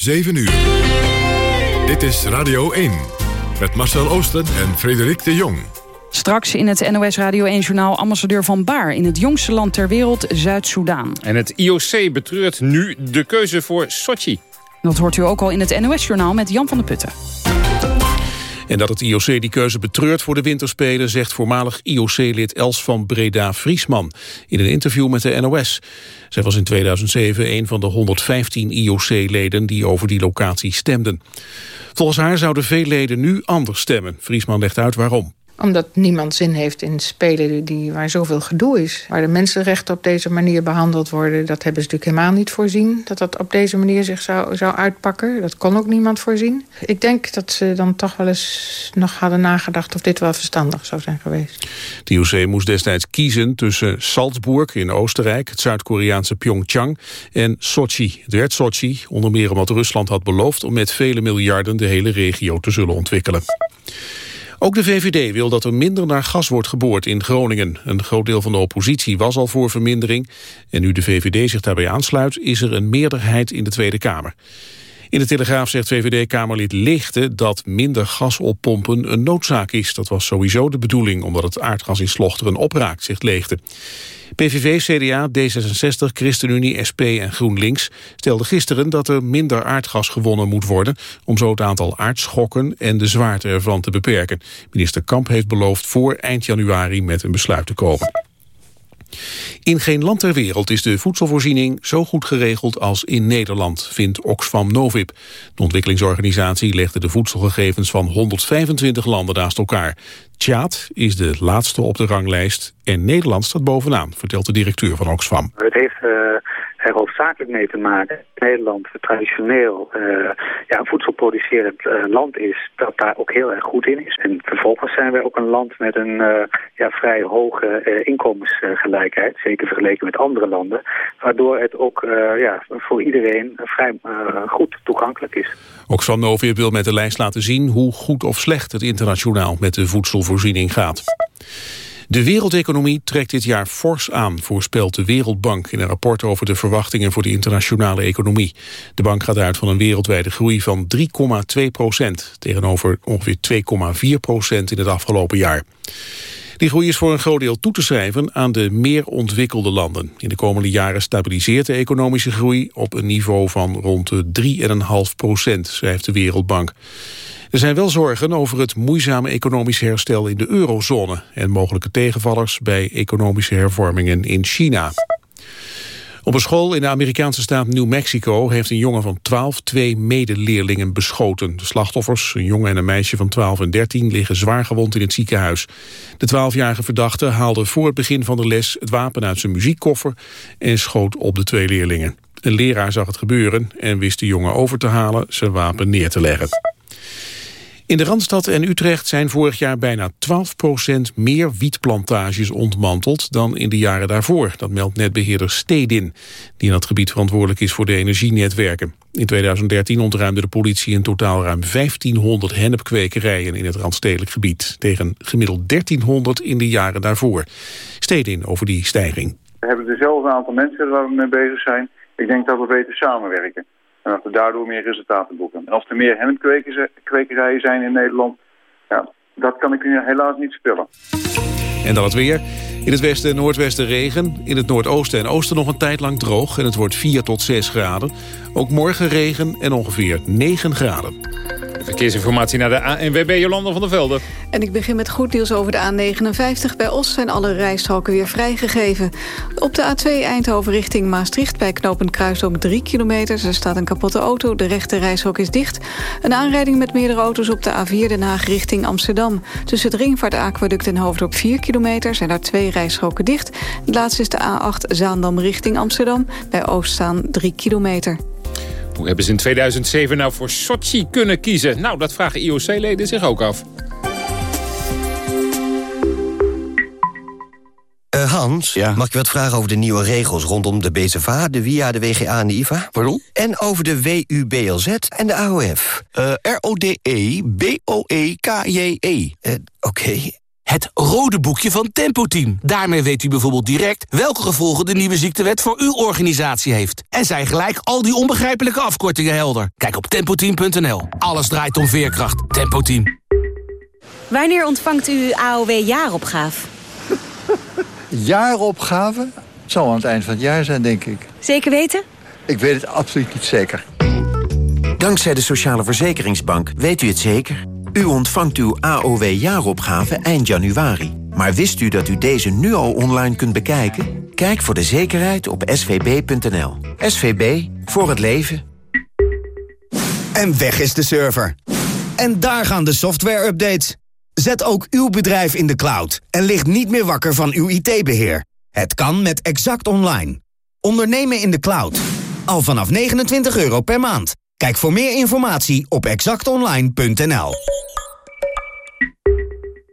7 uur. Dit is Radio 1. Met Marcel Oosten en Frederik de Jong. Straks in het NOS Radio 1-journaal ambassadeur van Baar... in het jongste land ter wereld, Zuid-Soedan. En het IOC betreurt nu de keuze voor Sochi. Dat hoort u ook al in het NOS-journaal met Jan van der Putten. En dat het IOC die keuze betreurt voor de winterspelen... zegt voormalig IOC-lid Els van Breda-Vriesman... in een interview met de NOS. Zij was in 2007 een van de 115 IOC-leden... die over die locatie stemden. Volgens haar zouden veel leden nu anders stemmen. Vriesman legt uit waarom omdat niemand zin heeft in spelen die, waar zoveel gedoe is. Waar de mensenrechten op deze manier behandeld worden... dat hebben ze natuurlijk helemaal niet voorzien. Dat dat op deze manier zich zou, zou uitpakken. Dat kon ook niemand voorzien. Ik denk dat ze dan toch wel eens nog hadden nagedacht... of dit wel verstandig zou zijn geweest. De IOC moest destijds kiezen tussen Salzburg in Oostenrijk... het Zuid-Koreaanse Pyeongchang en Sochi. Het werd Sochi, onder meer omdat Rusland had beloofd... om met vele miljarden de hele regio te zullen ontwikkelen. Ook de VVD wil dat er minder naar gas wordt geboord in Groningen. Een groot deel van de oppositie was al voor vermindering. En nu de VVD zich daarbij aansluit, is er een meerderheid in de Tweede Kamer. In de Telegraaf zegt VVD-Kamerlid Leegte dat minder gas oppompen een noodzaak is. Dat was sowieso de bedoeling, omdat het aardgas in Slochteren opraakt, zegt Leegte. PVV, CDA, D66, ChristenUnie, SP en GroenLinks stelden gisteren dat er minder aardgas gewonnen moet worden om zo het aantal aardschokken en de zwaarte ervan te beperken. Minister Kamp heeft beloofd voor eind januari met een besluit te komen. In geen land ter wereld is de voedselvoorziening zo goed geregeld als in Nederland, vindt Oxfam Novib. De ontwikkelingsorganisatie legde de voedselgegevens van 125 landen naast elkaar. Tjaad is de laatste op de ranglijst en Nederland staat bovenaan, vertelt de directeur van Oxfam. Het heeft uh, er hoofdzakelijk mee te maken Nederland traditioneel uh, ja, voedselproducerend uh, land is, dat daar ook heel erg goed in is. En vervolgens zijn we ook een land met een uh, ja, vrij hoge inkomensgelijkheid, zeker vergeleken met andere landen, waardoor het ook ja, voor iedereen vrij goed toegankelijk is. Oxfam Novib wil met de lijst laten zien hoe goed of slecht het internationaal met de voedselvoorziening gaat. De wereldeconomie trekt dit jaar fors aan, voorspelt de Wereldbank in een rapport over de verwachtingen voor de internationale economie. De bank gaat uit van een wereldwijde groei van 3,2 procent, tegenover ongeveer 2,4 procent in het afgelopen jaar. Die groei is voor een groot deel toe te schrijven aan de meer ontwikkelde landen. In de komende jaren stabiliseert de economische groei op een niveau van rond de 3,5 procent, schrijft de Wereldbank. Er zijn wel zorgen over het moeizame economische herstel in de eurozone... en mogelijke tegenvallers bij economische hervormingen in China. Op een school in de Amerikaanse staat New Mexico heeft een jongen van 12 twee medeleerlingen beschoten. De slachtoffers, een jongen en een meisje van 12 en 13, liggen zwaar gewond in het ziekenhuis. De 12-jarige verdachte haalde voor het begin van de les het wapen uit zijn muziekkoffer en schoot op de twee leerlingen. Een leraar zag het gebeuren en wist de jongen over te halen zijn wapen neer te leggen. In de Randstad en Utrecht zijn vorig jaar bijna 12% meer wietplantages ontmanteld dan in de jaren daarvoor. Dat meldt netbeheerder Stedin, die in dat gebied verantwoordelijk is voor de energienetwerken. In 2013 ontruimde de politie in totaal ruim 1500 hennepkwekerijen in het Randstedelijk gebied. Tegen gemiddeld 1300 in de jaren daarvoor. Stedin over die stijging. We hebben dezelfde aantal mensen waar we mee bezig zijn. Ik denk dat we beter samenwerken. En dat we daardoor meer resultaten boeken. En als er meer hennepkwekerijen zijn in Nederland, ja, dat kan ik u helaas niet spullen. En dan het weer. In het westen en noordwesten regen. In het noordoosten en oosten nog een tijd lang droog. En het wordt 4 tot 6 graden. Ook morgen regen en ongeveer 9 graden. Verkeersinformatie naar de ANWB Jolanda van der Velde. En ik begin met goed nieuws over de A59. Bij Os zijn alle rijstroken weer vrijgegeven. Op de A2 Eindhoven richting Maastricht bij knooppunt Kruisdom 3 kilometer. Er staat een kapotte auto, de rechte reishok is dicht. Een aanrijding met meerdere auto's op de A4 Den Haag richting Amsterdam. Tussen het Ringvaartaquaduct en Hoofddorp 4 kilometer zijn daar twee rijstroken dicht. Het laatste is de A8 Zaandam richting Amsterdam. Bij Oost staan 3 kilometer. Hoe hebben ze in 2007 nou voor Sochi kunnen kiezen? Nou, dat vragen IOC-leden zich ook af. Uh, Hans, mag ik wat vragen over de nieuwe regels rondom de BZVA, de WIA, de WGA en de IVA? Pardon? En over de WUBLZ en de AOF. Uh, R-O-D-E-B-O-E-K-J-E. Uh, Oké. Het rode boekje van Tempo Team. Daarmee weet u bijvoorbeeld direct welke gevolgen de nieuwe ziektewet voor uw organisatie heeft. En zijn gelijk al die onbegrijpelijke afkortingen helder. Kijk op tempoteam.nl. Alles draait om veerkracht. Tempo Team. Wanneer ontvangt u uw AOW-jaaropgave? Jaaropgave? Zal aan het eind van het jaar zijn, denk ik. Zeker weten? Ik weet het absoluut niet zeker. Dankzij de Sociale Verzekeringsbank weet u het zeker. U ontvangt uw AOW-jaaropgave eind januari. Maar wist u dat u deze nu al online kunt bekijken? Kijk voor de zekerheid op svb.nl. SVB, voor het leven. En weg is de server. En daar gaan de software-updates. Zet ook uw bedrijf in de cloud en ligt niet meer wakker van uw IT-beheer. Het kan met Exact Online. Ondernemen in de cloud. Al vanaf 29 euro per maand. Kijk voor meer informatie op exactonline.nl.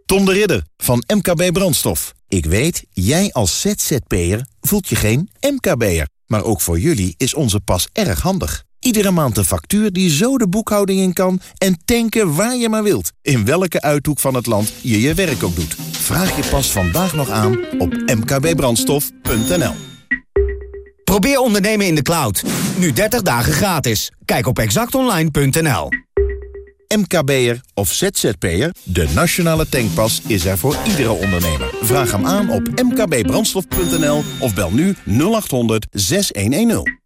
Tom de Ridder van MKB Brandstof. Ik weet, jij als ZZP'er voelt je geen MKB'er. Maar ook voor jullie is onze pas erg handig. Iedere maand een factuur die zo de boekhouding in kan... en tanken waar je maar wilt. In welke uithoek van het land je je werk ook doet. Vraag je pas vandaag nog aan op mkbbrandstof.nl. Probeer ondernemen in de cloud. Nu 30 dagen gratis. Kijk op exactonline.nl. MKB'er of ZZP'er, de nationale tankpas is er voor iedere ondernemer. Vraag hem aan op mkbbrandstof.nl of bel nu 0800 6110.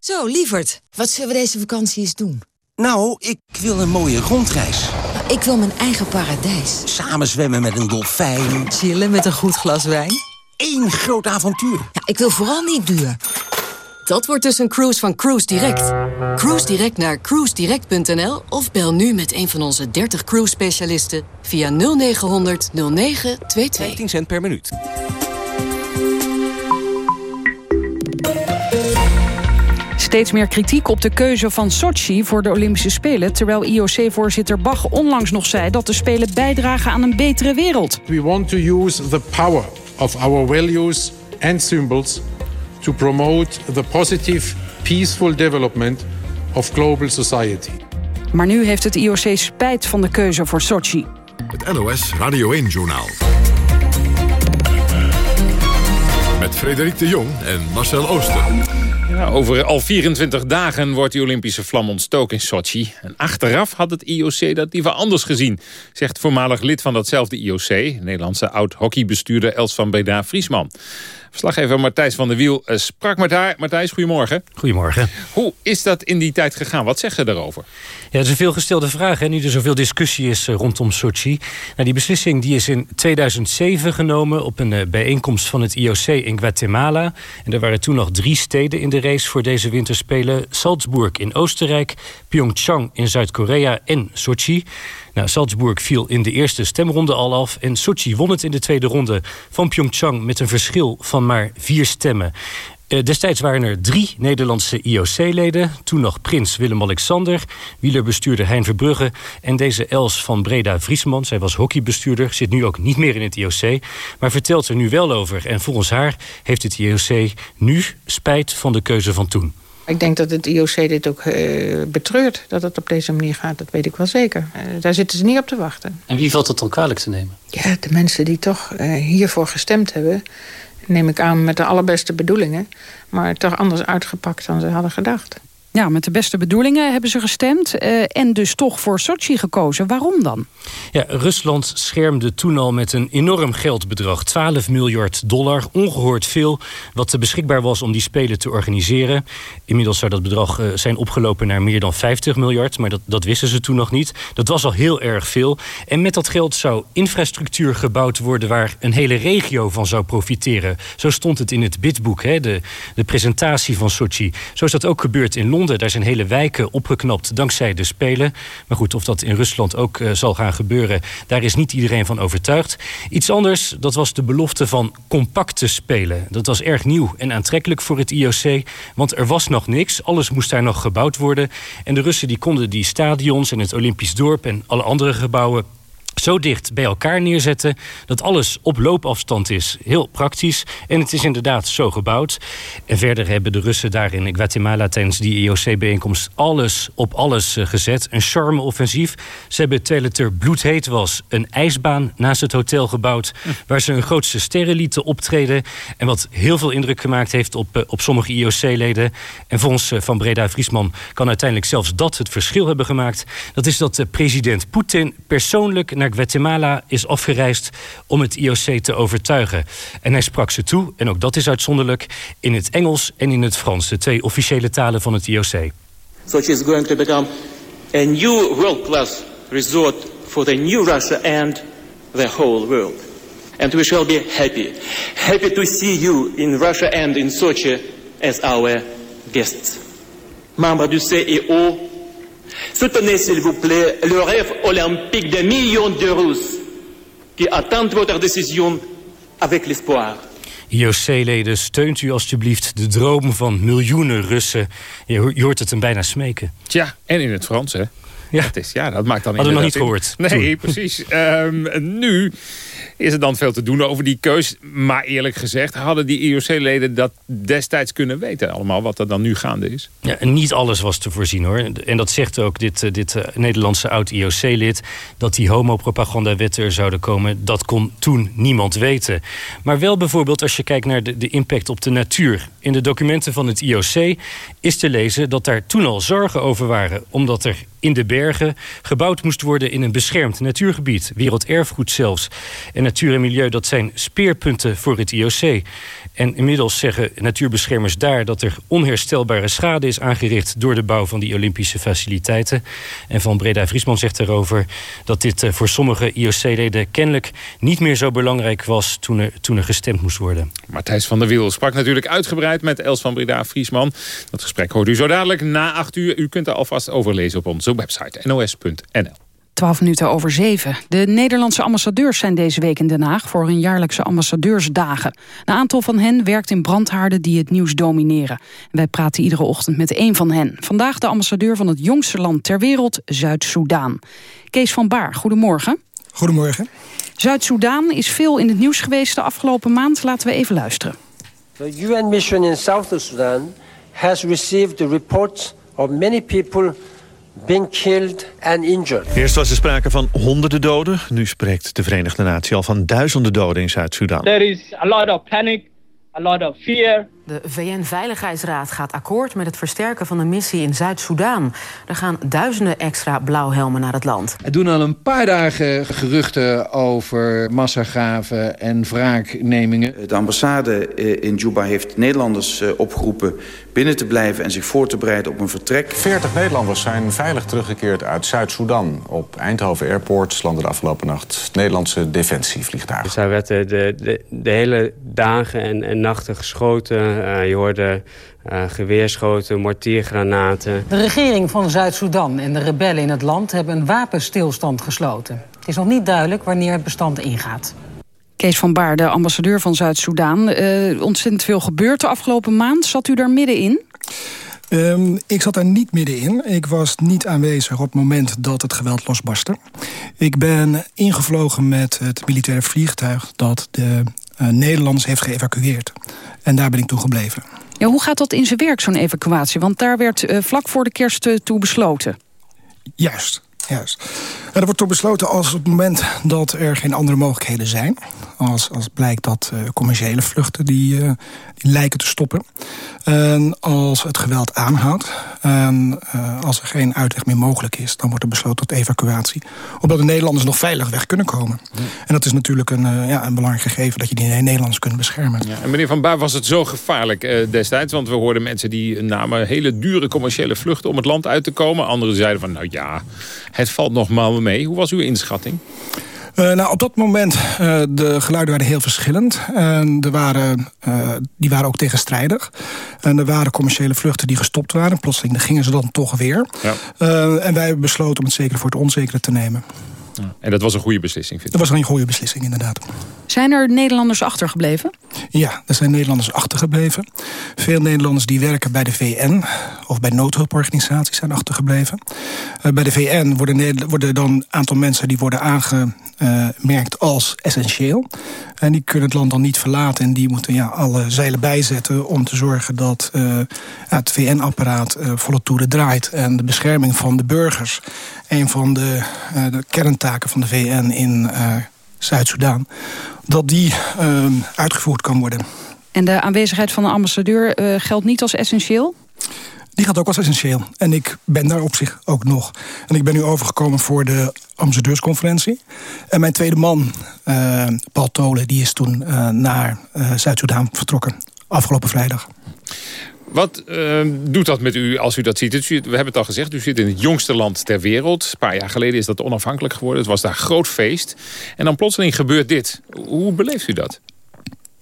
Zo, lieverd, wat zullen we deze vakantie eens doen? Nou, ik wil een mooie rondreis. Nou, ik wil mijn eigen paradijs. Samen zwemmen met een dolfijn. Chillen met een goed glas wijn. Eén groot avontuur. Ja, ik wil vooral niet duur. Dat wordt dus een cruise van Cruise Direct. Cruise Direct naar cruisedirect.nl of bel nu met een van onze 30 cruise specialisten via 0900 0922. 15 cent per minuut. Steeds meer kritiek op de keuze van Sochi voor de Olympische Spelen... terwijl IOC-voorzitter Bach onlangs nog zei... dat de Spelen bijdragen aan een betere wereld. We want to use the power of our values and symbols... to promote the positive, peaceful development of global society. Maar nu heeft het IOC spijt van de keuze voor Sochi. Het NOS Radio 1-journaal. Met Frederik de Jong en Marcel Ooster. Ja, over al 24 dagen wordt die Olympische vlam ontstoken in Sochi. En achteraf had het IOC dat liever anders gezien... zegt voormalig lid van datzelfde IOC... Nederlandse oud-hockeybestuurder Els van Breda-Friesman. Verslaggever Matthijs van der Wiel eh, sprak met haar. Matthijs, goedemorgen. Goedemorgen. Hoe is dat in die tijd gegaan? Wat zegt ze daarover? Ja, het is een veelgestelde vraag. Hè, nu er zoveel discussie is eh, rondom Sochi. Nou, die beslissing die is in 2007 genomen op een uh, bijeenkomst van het IOC in Guatemala. En er waren toen nog drie steden in de race voor deze winterspelen. Salzburg in Oostenrijk, Pyeongchang in Zuid-Korea en Sochi. Nou, Salzburg viel in de eerste stemronde al af. En Sochi won het in de tweede ronde van Pyeongchang met een verschil van maar vier stemmen. Uh, destijds waren er drie Nederlandse IOC-leden. Toen nog prins Willem-Alexander, wielerbestuurder Hein Verbrugge... en deze Els van Breda-Vriesman. Zij was hockeybestuurder, zit nu ook niet meer in het IOC... maar vertelt er nu wel over. En volgens haar heeft het IOC nu spijt van de keuze van toen. Ik denk dat het IOC dit ook uh, betreurt, dat het op deze manier gaat. Dat weet ik wel zeker. Uh, daar zitten ze niet op te wachten. En wie valt het dan kwalijk te nemen? Ja, de mensen die toch uh, hiervoor gestemd hebben... neem ik aan met de allerbeste bedoelingen... maar toch anders uitgepakt dan ze hadden gedacht. Ja, met de beste bedoelingen hebben ze gestemd uh, en dus toch voor Sochi gekozen. Waarom dan? Ja, Rusland schermde toen al met een enorm geldbedrag. 12 miljard dollar, ongehoord veel, wat beschikbaar was om die Spelen te organiseren. Inmiddels zou dat bedrag uh, zijn opgelopen naar meer dan 50 miljard, maar dat, dat wisten ze toen nog niet. Dat was al heel erg veel. En met dat geld zou infrastructuur gebouwd worden waar een hele regio van zou profiteren. Zo stond het in het bidboek, hè, de, de presentatie van Sochi. Zo is dat ook gebeurd in Londen. Daar zijn hele wijken opgeknapt dankzij de Spelen. Maar goed, of dat in Rusland ook uh, zal gaan gebeuren... daar is niet iedereen van overtuigd. Iets anders, dat was de belofte van compacte Spelen. Dat was erg nieuw en aantrekkelijk voor het IOC. Want er was nog niks, alles moest daar nog gebouwd worden. En de Russen die konden die stadions en het Olympisch dorp... en alle andere gebouwen zo dicht bij elkaar neerzetten dat alles op loopafstand is. Heel praktisch. En het is inderdaad zo gebouwd. En verder hebben de Russen daar in Guatemala tijdens die IOC-bijeenkomst alles op alles eh, gezet. Een charme-offensief. Ze hebben terwijl het er bloedheet was een ijsbaan naast het hotel gebouwd. Waar ze hun grootste sterren lieten optreden. En wat heel veel indruk gemaakt heeft op, eh, op sommige IOC-leden. En volgens eh, Van Breda-Vriesman kan uiteindelijk zelfs dat het verschil hebben gemaakt. Dat is dat president Poetin persoonlijk naar Guatemala is afgereisd om het IOC te overtuigen. En hij sprak ze toe, en ook dat is uitzonderlijk, in het Engels en in het Frans, de twee officiële talen van het IOC. Sochi is going to become a new world-class resort for the new Russia and the whole world. And we shall be happy. Happy to see you in Russia and in Sochi as our guests. Membres du CIO, soutenez s'il vous plaît le rêve olympique de millions de Russes qui attendent votre décision avec l'espoir. IOC-leden, steunt u alstublieft de droom van miljoenen Russen. Je ho- je hoort het hem bijna smeken. Tja, en in het Frans, hè? Ja, het is, ja dat maakt dan Hadden we nog niet gehoord Nee, toen. precies. Ehm, nu is er dan veel te doen over die keus. Maar eerlijk gezegd, hadden die IOC-leden dat destijds kunnen weten? Allemaal wat er dan nu gaande is? Ja, niet alles was te voorzien hoor. En dat zegt ook dit, eh, dit eh, Nederlandse oud-IOC-lid. Dat die homopropagandawetten er zouden komen, dat kon toen niemand weten. Maar wel bijvoorbeeld als je kijkt naar de, de impact op de natuur. In de documenten van het IOC is te lezen dat daar toen al zorgen over waren. Omdat er in de bergen gebouwd moest worden in een beschermd natuurgebied. Werelderfgoed zelfs. En natuur en milieu, dat zijn speerpunten voor het IOC. En inmiddels zeggen natuurbeschermers daar dat er onherstelbare schade is aangericht door de bouw van die Olympische faciliteiten. En Van Breda Vriesman zegt erover dat dit eh, voor sommige IOC-leden kennelijk niet meer zo belangrijk was toen er, toen gestemd moest worden. Matthijs van der Wiel sprak natuurlijk uitgebreid met Els van Breda-Friesman. Dat gesprek hoort u zo dadelijk na acht uur. U kunt er alvast over lezen op onze website nos.nl. 12 minuten over 7. De Nederlandse ambassadeurs zijn deze week in Den Haag... voor hun jaarlijkse ambassadeursdagen. Een aantal van hen werkt in brandhaarden die het nieuws domineren. Wij praten iedere ochtend met één van hen. Vandaag de ambassadeur van het jongste land ter wereld, Zuid-Soedan. Kees van Baar, goedemorgen. Goedemorgen. Zuid-Soedan is veel in het nieuws geweest de afgelopen maand. Laten we even luisteren. The UN mission in South Sudan has received reports of many people being killed and injured. Eerst was er sprake van honderden doden. Nu spreekt de Verenigde Natie al van duizenden doden in Zuid-Soedan. There is a lot of panic, a lot of fear. De VN-veiligheidsraad gaat akkoord met het versterken van de missie in Zuid-Soedan. Er gaan duizenden extra blauwhelmen naar het land. Er doen al een paar dagen geruchten over massagraven en wraaknemingen. De ambassade eh, in Juba heeft Nederlanders eh, opgeroepen binnen te blijven en zich voor te bereiden op een vertrek. 40 Nederlanders zijn veilig teruggekeerd uit Zuid-Soedan. Op Eindhoven Airport landde de afgelopen nacht het Nederlandse defensievliegtuig. Dus daar werd de, de, de, de hele dagen en, en nachten geschoten. Uh, je hoorde uh, geweerschoten, mortiergranaten. De regering van Zuid-Soedan en de rebellen in het land hebben een wapenstilstand gesloten. Het is nog niet duidelijk wanneer het bestand ingaat. Kees van Baar, de ambassadeur van Zuid-Soedan. Uh, ontzettend veel gebeurd de afgelopen maand. Zat u daar middenin? Um, ik zat daar niet middenin. Ik was niet aanwezig op het moment dat het geweld losbarstte. Ik ben ingevlogen met het militaire vliegtuig... dat de Nederlanders heeft geëvacueerd. En daar ben ik toe gebleven. Ja, hoe gaat dat in zijn werk, zo'n evacuatie? Want daar werd uh, vlak voor de kerst uh, toe besloten. Juist. Juist. En er wordt door besloten als op het moment dat er geen andere mogelijkheden zijn. Als, als blijkt dat uh, commerciële vluchten die, uh, die lijken te stoppen. En als het geweld aanhoudt. En uh, als er geen uitweg meer mogelijk is. Dan wordt er besloten tot evacuatie. Opdat de Nederlanders nog veilig weg kunnen komen. Ja. En dat is natuurlijk een, ja, een belangrijk gegeven. Dat je die Nederlanders kunt beschermen. Ja, en meneer Van Baar, was het zo gevaarlijk destijds? Want we hoorden mensen die namen hele dure commerciële vluchten om het land uit te komen. Anderen zeiden van nou ja, het valt nog maar mee. Hoe was uw inschatting? Uh, nou, op dat moment, uh, de geluiden waren heel verschillend. En er waren, uh, die waren ook tegenstrijdig. En er waren commerciële vluchten die gestopt waren. Plotseling gingen ze dan toch weer. Ja. en wij hebben besloten om het zekere voor het onzekere te nemen. En dat was een goede beslissing, vind ik. Dat was een goede beslissing, inderdaad. Zijn er Nederlanders achtergebleven? Ja, er zijn Nederlanders achtergebleven. Veel Nederlanders die werken bij de VN of bij noodhulporganisaties zijn achtergebleven. Uh, bij de VN worden, worden dan een aantal mensen die worden aangemerkt als essentieel. En die kunnen het land dan niet verlaten en die moeten ja, alle zeilen bijzetten... om te zorgen dat uh, het VN-apparaat uh, volle toeren draait... en de bescherming van de burgers, een van de, de kerntaken van de VN in Zuid-Soedan... dat die uitgevoerd kan worden. En de aanwezigheid van een ambassadeur geldt niet als essentieel? Die gaat ook als essentieel. En ik ben daar op zich ook nog. En ik ben nu overgekomen voor de ambassadeursconferentie. En mijn tweede man, uh, Paul Tolen, die is toen uh, naar Zuid-Soedan vertrokken. Afgelopen vrijdag. Wat doet dat met u als u dat ziet? We hebben het al gezegd, u zit in het jongste land ter wereld. Een paar jaar geleden is dat onafhankelijk geworden. Het was daar groot feest. En dan plotseling gebeurt dit. Hoe beleeft u dat?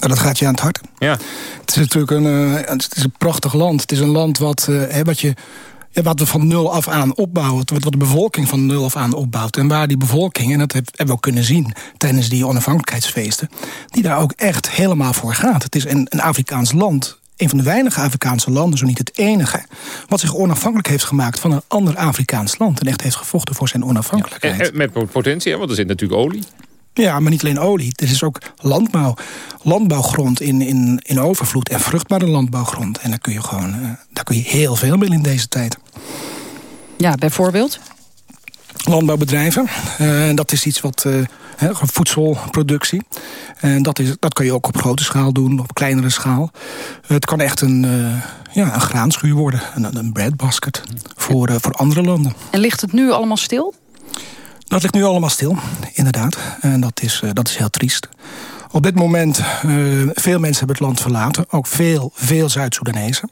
Nou, dat gaat je aan het hart. Ja. Het is natuurlijk een, uh, het is een prachtig land. Het is een land wat, uh, wat, je, ja, wat we van nul af aan opbouwen. Wat, wat de bevolking van nul af aan opbouwt. En waar die bevolking, en dat hebben we ook kunnen zien... tijdens die onafhankelijkheidsfeesten... die daar ook echt helemaal voor gaat. Het is een, een Afrikaans land een van de weinige Afrikaanse landen, zo niet het enige... wat zich onafhankelijk heeft gemaakt van een ander Afrikaans land... en echt heeft gevochten voor zijn onafhankelijkheid. Ja, met potentie, want er zit natuurlijk olie. Ja, maar niet alleen olie. Er is ook landbouw. Landbouwgrond in, in, in overvloed en vruchtbare landbouwgrond. En daar kun je gewoon uh, daar kun je heel veel mee in deze tijd. Ja, bijvoorbeeld? Landbouwbedrijven. Uh, dat is iets wat... Uh, voedselproductie. En dat, is, dat kan je ook op grote schaal doen, op kleinere schaal. Het kan echt een, ja, een graanschuur worden, een, een breadbasket voor, voor andere landen. En ligt het nu allemaal stil? Dat ligt nu allemaal stil, inderdaad. En dat is, uh, dat is heel triest. Op dit moment, uh, veel mensen hebben het land verlaten. Ook veel, veel Zuid-Soedanezen.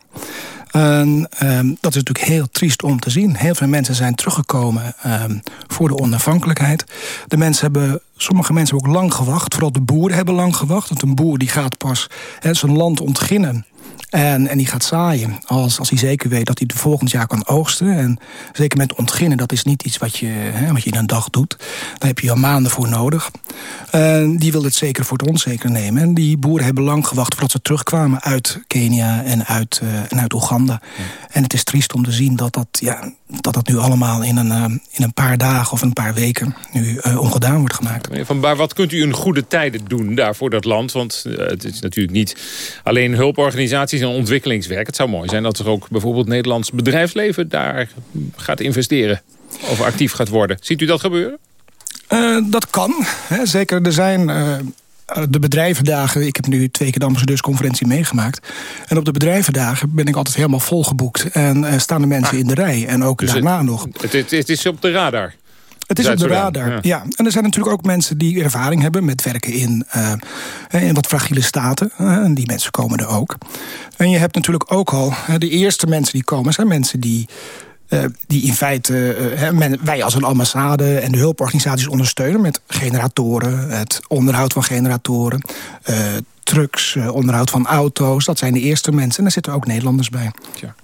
En um, dat is natuurlijk heel triest om te zien. Heel veel mensen zijn teruggekomen um, voor de onafhankelijkheid. De mensen hebben, sommige mensen hebben ook lang gewacht. Vooral de boeren hebben lang gewacht. Want een boer die gaat pas zijn land ontginnen en, en die gaat zaaien als, als hij zeker weet dat hij het volgend jaar kan oogsten. En zeker met ontginnen, dat is niet iets wat je, hè, wat je in een dag doet. Daar heb je al maanden voor nodig. En die wil het zeker voor het onzeker nemen. En die boeren hebben lang gewacht voordat ze terugkwamen uit Kenia en uit, uh, en uit Oeganda. Ja. En het is triest om te zien dat dat, ja, dat, dat nu allemaal in een, uh, in een paar dagen of een paar weken nu uh, ongedaan wordt gemaakt. Meneer Van Baar, wat kunt u in goede tijden doen daar voor dat land? Want het is natuurlijk niet alleen hulporganisaties en ontwikkelingswerk. Het zou mooi zijn dat er ook bijvoorbeeld Nederlands bedrijfsleven daar gaat investeren. Of actief gaat worden. Ziet u dat gebeuren? Dat kan. Hè. Zeker, er zijn de bedrijvendagen... Ik heb nu twee keer de ambassadeursconferentie meegemaakt. En op de bedrijvendagen ben ik altijd helemaal volgeboekt. En uh, staan de mensen ah, in de rij. En ook dus daarna het, nog. Het, het, het is op de radar. Het is op de radar, ja. ja. En er zijn natuurlijk ook mensen die ervaring hebben met werken in, uh, in wat fragiele staten. Uh, en die mensen komen er ook. En je hebt natuurlijk ook al, uh, de eerste mensen die komen zijn mensen die... Uh, die in feite uh, men, wij als een ambassade en de hulporganisaties ondersteunen... met generatoren, het onderhoud van generatoren... Uh, trucks, onderhoud van auto's. Dat zijn de eerste mensen. En daar zitten ook Nederlanders bij. Tja.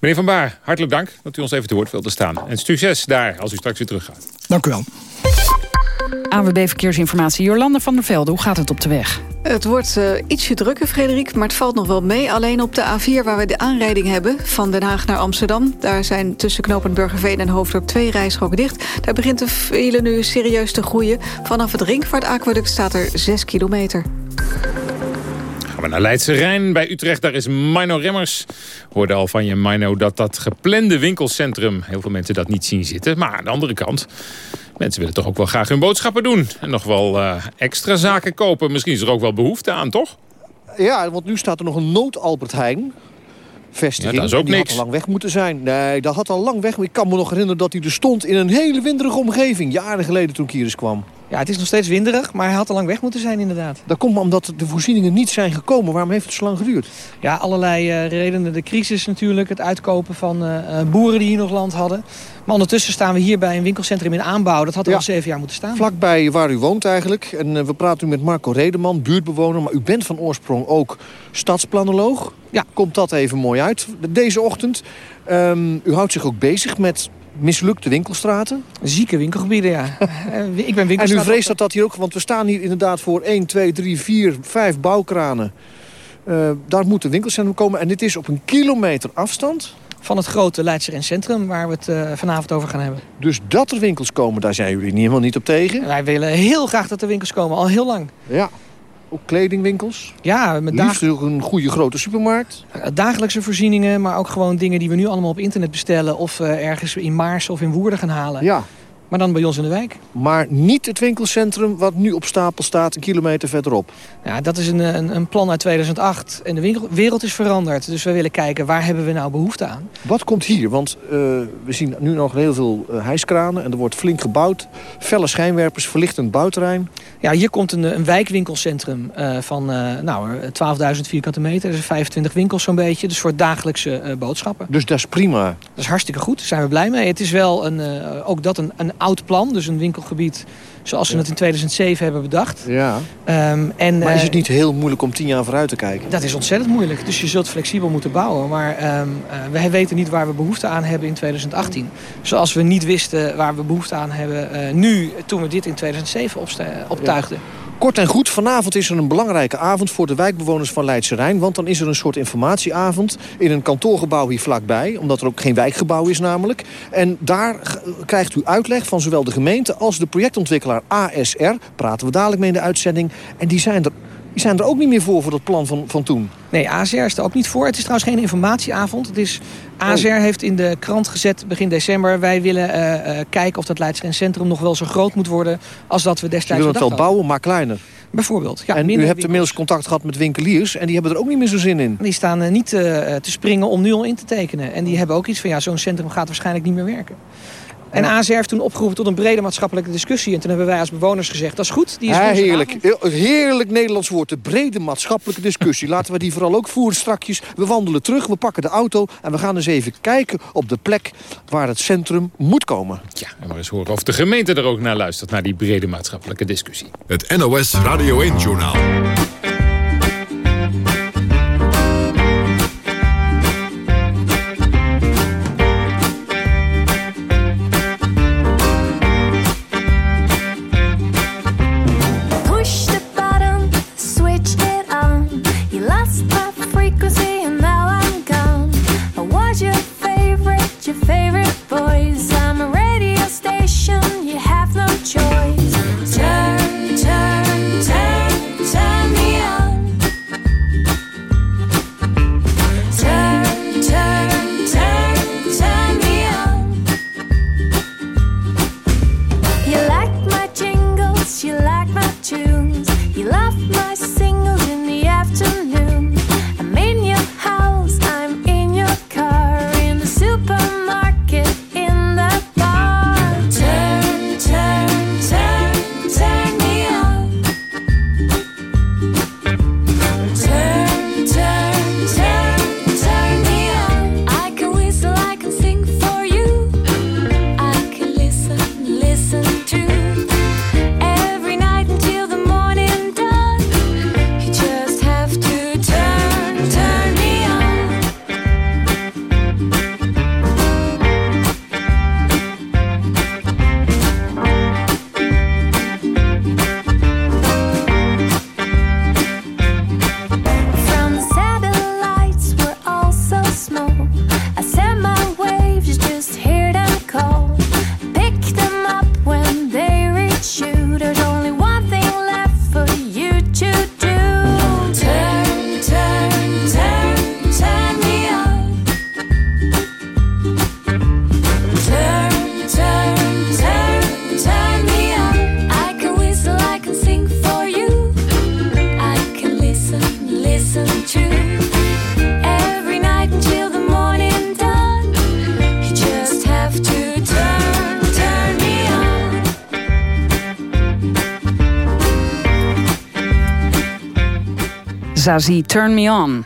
Meneer Van Baar, hartelijk dank dat u ons even te woord wilde staan. En succes daar als u straks weer terug gaat. Dank u wel. AWB Verkeersinformatie, Jolande van der Velde. Hoe gaat het op de weg? Het wordt uh, ietsje drukker, Frederik, maar het valt nog wel mee. Alleen op de A4 waar we de aanrijding hebben van Den Haag naar Amsterdam. Daar zijn tussen knooppunt Burgerveen en Hoofddorp twee rijstroken dicht. Daar begint de file nu serieus te groeien. Vanaf het Ringvaartaqueduct staat er 6 kilometer. Gaan we naar Leidse Rijn. Bij Utrecht, daar is Mino Remmers. Hoorde al van je, Mino, dat dat geplande winkelcentrum... heel veel mensen dat niet zien zitten. Maar aan de andere kant... Mensen willen toch ook wel graag hun boodschappen doen. En nog wel uh, extra zaken kopen. Misschien is er ook wel behoefte aan, toch? Ja, want nu staat er nog een nood Albert Heijn vestiging. Ja, dat is ook die niks. had al lang weg moeten zijn. Nee, dat had al lang weg. Ik kan me nog herinneren dat hij er stond in een hele winderige omgeving. Jaren geleden toen Kiris kwam. Ja, het is nog steeds winderig, maar hij had al lang weg moeten zijn inderdaad. Dat komt omdat de voorzieningen niet zijn gekomen. Waarom heeft het zo lang geduurd? Ja, allerlei uh, redenen. De crisis natuurlijk, het uitkopen van uh, boeren die hier nog land hadden. Maar ondertussen staan we hier bij een winkelcentrum in aanbouw. Dat had Ja. al zeven jaar moeten staan. Vlakbij waar u woont eigenlijk. En uh, we praten nu met Marco Redeman, buurtbewoner. Maar u bent van oorsprong ook stadsplanoloog. Ja. Komt dat even mooi uit deze ochtend. Um, u houdt zich ook bezig met mislukte winkelstraten. Zieke winkelgebieden, ja. Eh, ik ben En u vreest dat dat hier ook... Want we staan hier inderdaad voor 1, 2, 3, 4, 5 bouwkranen. Uh, daar moet een winkelcentrum komen. En dit is op een kilometer afstand van het grote Leidse Centrum... waar we het uh, vanavond over gaan hebben. Dus dat er winkels komen, daar zijn jullie niet helemaal niet op tegen? Wij willen heel graag dat er winkels komen, al heel lang. Ja, ook kledingwinkels? Ja, met Liefst ook een goede grote supermarkt? Dagelijkse voorzieningen, maar ook gewoon dingen die we nu allemaal op internet bestellen... of uh, ergens in Maars of in Woerden gaan halen. Ja. Maar dan bij ons in de wijk. Maar niet het winkelcentrum wat nu op stapel staat, een kilometer verderop. Ja, dat is een, een, een plan uit 2008. En de winkel, wereld is veranderd. Dus we willen kijken, waar hebben we nou behoefte aan? Wat komt hier? Want uh, we zien nu nog heel veel uh, hijskranen. En er wordt flink gebouwd. Felle schijnwerpers, verlichtend bouwterrein. Ja, hier komt een, een wijkwinkelcentrum uh, van nou, 12.000 vierkante meter. Dus 25 winkels zo'n beetje. Dus voor dagelijkse boodschappen. Dus dat is prima? Dat is hartstikke goed. Daar zijn we blij mee. Het is wel een, ook dat een, een oud plan. Dus een winkelgebied zoals we het in 2007 hebben bedacht. Ja. Um, en, maar is het niet heel moeilijk om tien jaar vooruit te kijken? Dat is ontzettend moeilijk. Dus je zult flexibel moeten bouwen. Maar um, wij weten niet waar we behoefte aan hebben in 2018. Zoals we niet wisten waar we behoefte aan hebben uh, nu, toen we dit in 2007 optuigden. Ja. Kort en goed, vanavond is er een belangrijke avond voor de wijkbewoners van Leidse Rijn. Want dan is er een soort informatieavond in een kantoorgebouw hier vlakbij. Omdat er ook geen wijkgebouw is namelijk. En daar krijgt u uitleg van zowel de gemeente als de projectontwikkelaar ASR. Praten we dadelijk mee in de uitzending. En die zijn er die zijn er ook niet meer voor, voor dat plan van, van toen. Nee, ASR is er ook niet voor. Het is trouwens geen informatieavond. Het is, ASR oh. heeft in de krant gezet begin december... wij willen uh, uh, kijken of dat Leidse Centrum nog wel zo groot moet worden... als dat we destijds Je willen het wel bouwen, maar kleiner. Bijvoorbeeld. Ja, en u hebt inmiddels contact gehad met winkeliers... en die hebben er ook niet meer zo zin in. Die staan uh, niet te springen om nu al in te tekenen. En die hebben ook iets van... ja, zo'n centrum gaat waarschijnlijk niet meer werken. En ASR heeft toen opgeroepen tot een brede maatschappelijke discussie. En toen hebben wij als bewoners gezegd, dat is goed. Die is ja, heerlijk. Heerlijk Nederlands woord. De brede maatschappelijke discussie. Laten we die vooral ook voeren strakjes. We wandelen terug, we pakken de auto... en we gaan eens even kijken op de plek waar het centrum moet komen. Ja, en maar eens horen of de gemeente er ook naar luistert... naar die brede maatschappelijke discussie. Het NOS Radio 1-journaal. Zazie, Turn Me On.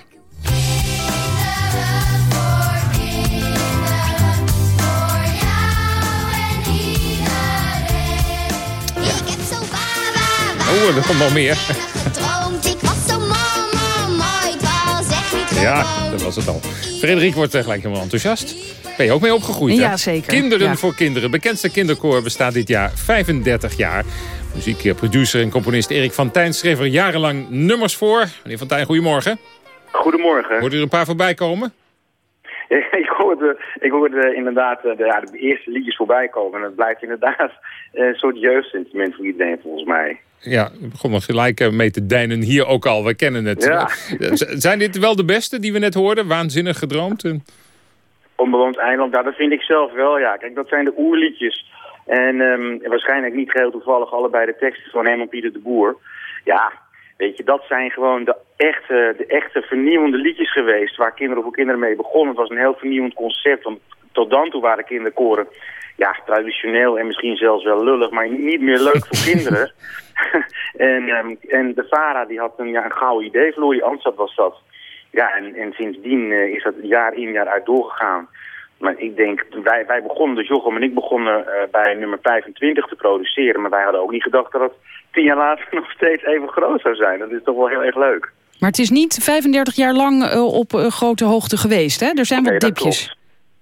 Oh, er komt nog meer. Ja, dat was het al. Frederik wordt gelijk helemaal enthousiast. Ben je ook mee opgegroeid, hè? Ja, zeker. Kinderen Ja. voor kinderen. Bekendste kinderkoor bestaat dit jaar 35 jaar. Muziekproducer en componist Erik van Tijn schreef er jarenlang nummers voor. Meneer van Tijn, goedemorgen. Goedemorgen. U er een paar voorbij komen? ik hoorde, ik hoorde inderdaad eh, de, ja, de eerste liedjes voorbij komen. En het blijft inderdaad eh, een soort jeugdsentiment voor iedereen volgens mij. Ja, ik begon nog gelijk eh, mee te deinen hier ook al. We kennen het. Ja. Eh, Zijn dit wel de beste die we net hoorden? Waanzinnig gedroomd? En- Onbewoond eiland, nou, dat vind ik zelf wel, ja. Kijk, dat zijn de oerliedjes. En ehm, waarschijnlijk niet geheel toevallig allebei de teksten van Herman Pieter de Boer. Ja, weet je, dat zijn gewoon de echte, de echte vernieuwende liedjes geweest... waar Kinderen voor Kinderen mee begonnen. Het was een heel vernieuwend concept, want tot dan toe waren kinderkoren... ja, traditioneel en misschien zelfs wel lullig, maar niet meer leuk voor kinderen. en, ehm, en de VARA die had een, ja, een gouden idee, Florie Ansat was dat. Ja, en, en sindsdien eh, is dat jaar in jaar uit doorgegaan. Maar ik denk, wij, wij begonnen, dus Jochem en ik begonnen eh, bij nummer 25 te produceren. Maar wij hadden ook niet gedacht dat het tien jaar later nog steeds even groot zou zijn. Dat is toch wel heel erg leuk. Maar het is niet 35 jaar lang eh, op eh, grote hoogte geweest, hè? Er zijn wat Nee, dat dipjes.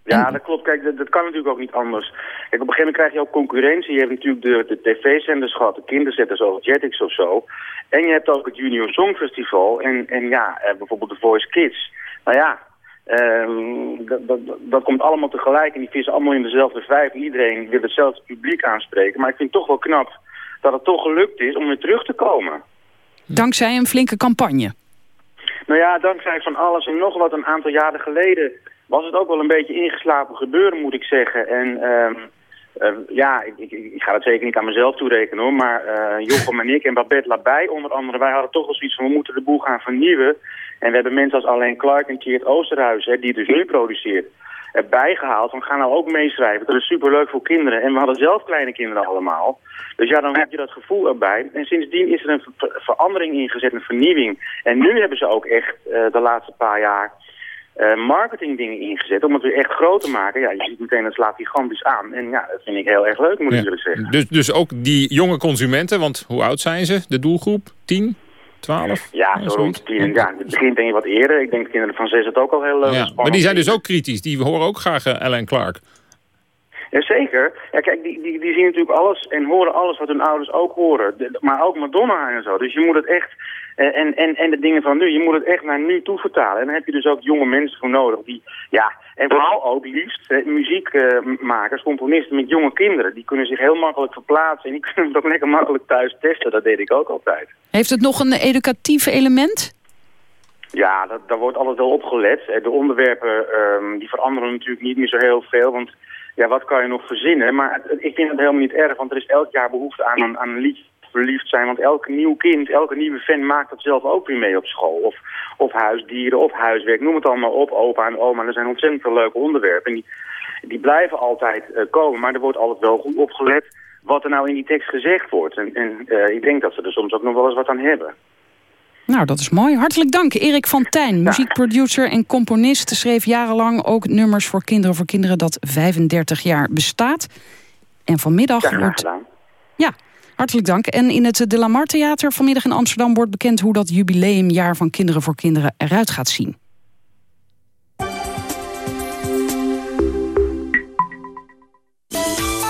Ja, dat klopt. Kijk, dat, dat kan natuurlijk ook niet anders. Kijk, op een gegeven moment krijg je ook concurrentie. Je hebt natuurlijk de, de tv-zenders gehad, de kinderzetters zoals Jetix of zo. En je hebt ook het Junior Songfestival en, en ja, bijvoorbeeld de Voice Kids. Nou ja, ehm, dat, dat, dat- komt allemaal tegelijk en die vissen allemaal in dezelfde vijf. Iedereen wil hetzelfde publiek aanspreken. Maar ik vind het toch wel knap dat het toch gelukt is om weer terug te komen. Dankzij een flinke campagne. Nou ja, dankzij van alles en nog wat een aantal jaren geleden was het ook wel een beetje ingeslapen gebeuren, moet ik zeggen. En ehm, eh, ja, ik, ik, ik ga dat zeker niet aan mezelf toerekenen hoor, maar eh Jochem en ik en Babette Labij onder andere, wij hadden toch wel zoiets van we moeten de boel gaan vernieuwen. En we hebben mensen als Alleen Clark en Keert Oosterhuis, hè, die dus nu produceert, erbij gehaald. Van gaan nou ook meeschrijven, dat is superleuk voor kinderen. En we hadden zelf kleine kinderen allemaal. Dus ja, dan heb je dat gevoel erbij. En sindsdien is er een ver- verandering ingezet, een vernieuwing. En nu hebben ze ook echt eh, de laatste paar jaar eh marketingdingen ingezet om het weer echt groot te maken. Ja, je ziet meteen, het slaat gigantisch aan. En ja, dat vind ik heel erg leuk, moet ik Ja. eerlijk zeggen. Dus, dus ook die jonge consumenten, want hoe oud zijn ze? De doelgroep? 10? 12? Ja, zo rond tien. Ja, het begint denk ik wat eerder. Ik denk kinderen van zes het ook al heel leuk en Ja, maar die zijn dus ook kritisch. Die horen ook graag eh, Ellen Clark. Jazeker. Ja, kijk, die, die, die zien natuurlijk alles en horen alles wat hun ouders ook horen. De- maar ook Madonna en zo. Dus je moet het echt, eh, en, en, en de dingen van nu, je moet het echt naar nu toe vertalen. En dan heb je dus ook jonge mensen voor nodig. Die, ja, en vooral ook liefst eh, muziekmakers, componisten met jonge kinderen. Die kunnen zich heel makkelijk verplaatsen en die kunnen ook lekker makkelijk thuis testen. Dat deed ik ook altijd. Heeft het nog een educatief element? Ja, dat, daar wordt altijd wel op gelet. Eh, De onderwerpen ehm, die veranderen natuurlijk niet meer zo heel veel. Want ja, wat kan je nog verzinnen? Maar ik vind het helemaal niet erg, want er is elk jaar behoefte aan, een- aan een liedje verliefd zijn. Want elk nieuw kind, elke nieuwe fan maakt dat zelf ook weer mee op school. Of, of huisdieren, of huiswerk, noem het allemaal op. Opa en oma, er zijn ontzettend veel leuke onderwerpen. En die, die blijven altijd eh, komen, maar er wordt altijd wel goed opgelet wat er nou in die tekst gezegd wordt. En, en eh, ik denk dat ze er soms ook nog wel eens wat aan hebben. Nou, dat is mooi. Hartelijk dank. Erik van Tijn, muziekproducer en componist... schreef jarenlang ook nummers voor Kinderen voor Kinderen... dat 35 jaar bestaat. En vanmiddag wordt... Ja, hartelijk dank. En in het De La Mar Theater vanmiddag in Amsterdam... wordt bekend hoe dat jubileumjaar van Kinderen voor Kinderen eruit gaat zien.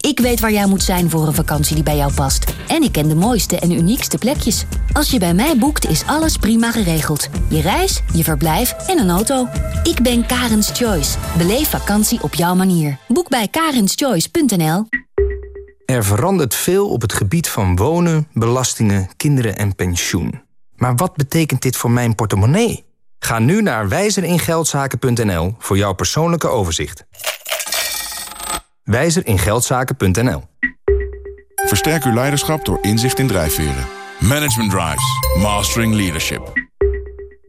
Ik weet waar jij moet zijn voor een vakantie die bij jou past. En ik ken de mooiste en uniekste plekjes. Als je bij mij boekt, is alles prima geregeld. Je reis, je verblijf en een auto. Ik ben Karens Choice. Beleef vakantie op jouw manier. Boek bij karenschoice.nl Er verandert veel op het gebied van wonen, belastingen, kinderen en pensioen. Maar wat betekent dit voor mijn portemonnee? Ga nu naar wijzeringeldzaken.nl voor jouw persoonlijke overzicht. Wijzeringeldzaken.nl Versterk uw leiderschap door inzicht in drijfveren. Management Drives. Mastering Leadership.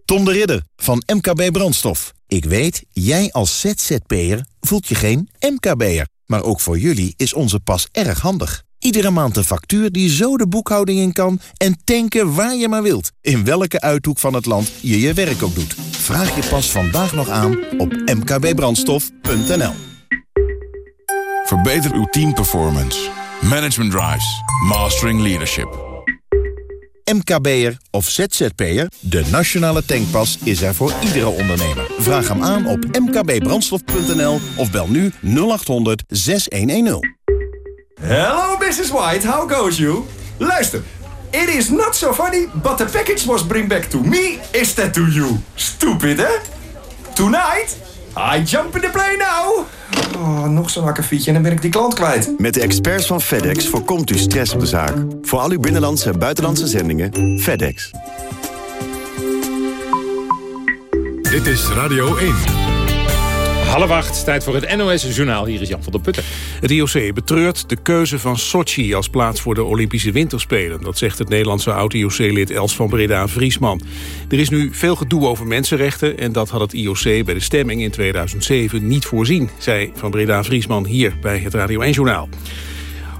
Tom de Ridder van MKB Brandstof. Ik weet, jij als ZZP'er voelt je geen MKB'er. Maar ook voor jullie is onze pas erg handig. Iedere maand een factuur die zo de boekhouding in kan... en tanken waar je maar wilt. In welke uithoek van het land je je werk ook doet. Vraag je pas vandaag nog aan op mkbbrandstof.nl. Verbeter uw teamperformance. Management Drives. Mastering Leadership. MKB'er of ZZP'er, de nationale tankpas is er voor iedere ondernemer. Vraag hem aan op mkbbrandstof.nl of bel nu 0800 6110. Hello, Mrs. White, how goes you? Luister, it is not so funny, but the package was bring back to me instead to you. Stupid, hè? Tonight, I jump in the plane now. Oh, nog zo'n akkefietje en dan ben ik die klant kwijt. Met de experts van FedEx voorkomt u stress op de zaak. Voor al uw binnenlandse en buitenlandse zendingen, FedEx. Dit is Radio 1. Half acht, tijd voor het NOS-journaal. Hier is Jan van der Putten. Het IOC betreurt de keuze van Sochi als plaats voor de Olympische Winterspelen. Dat zegt het Nederlandse oud-IOC-lid Els van Breda-Vriesman. Er is nu veel gedoe over mensenrechten... en dat had het IOC bij de stemming in 2007 niet voorzien... zei van Breda-Vriesman hier bij het Radio 1-journaal.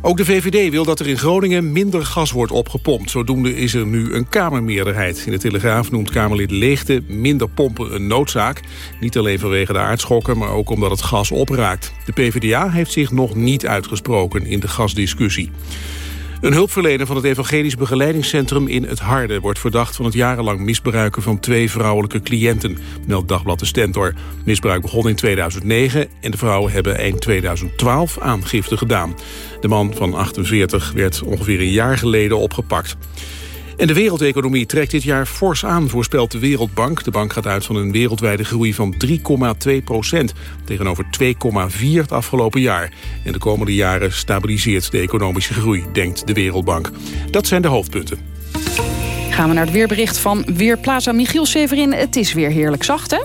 Ook de VVD wil dat er in Groningen minder gas wordt opgepompt. Zodoende is er nu een Kamermeerderheid. In de Telegraaf noemt Kamerlid Leegte minder pompen een noodzaak. Niet alleen vanwege de aardschokken, maar ook omdat het gas opraakt. De PvdA heeft zich nog niet uitgesproken in de gasdiscussie. Een hulpverlener van het Evangelisch Begeleidingscentrum in Het Harde... wordt verdacht van het jarenlang misbruiken van twee vrouwelijke cliënten... meldt Dagblad de Stentor. Misbruik begon in 2009 en de vrouwen hebben eind 2012 aangifte gedaan. De man van 48 werd ongeveer een jaar geleden opgepakt. En de wereldeconomie trekt dit jaar fors aan, voorspelt de Wereldbank. De bank gaat uit van een wereldwijde groei van 3,2 procent... tegenover 2,4 het afgelopen jaar. En de komende jaren stabiliseert de economische groei, denkt de Wereldbank. Dat zijn de hoofdpunten. Gaan we naar het weerbericht van Weerplaza Michiel Severin. Het is weer heerlijk zacht, hè?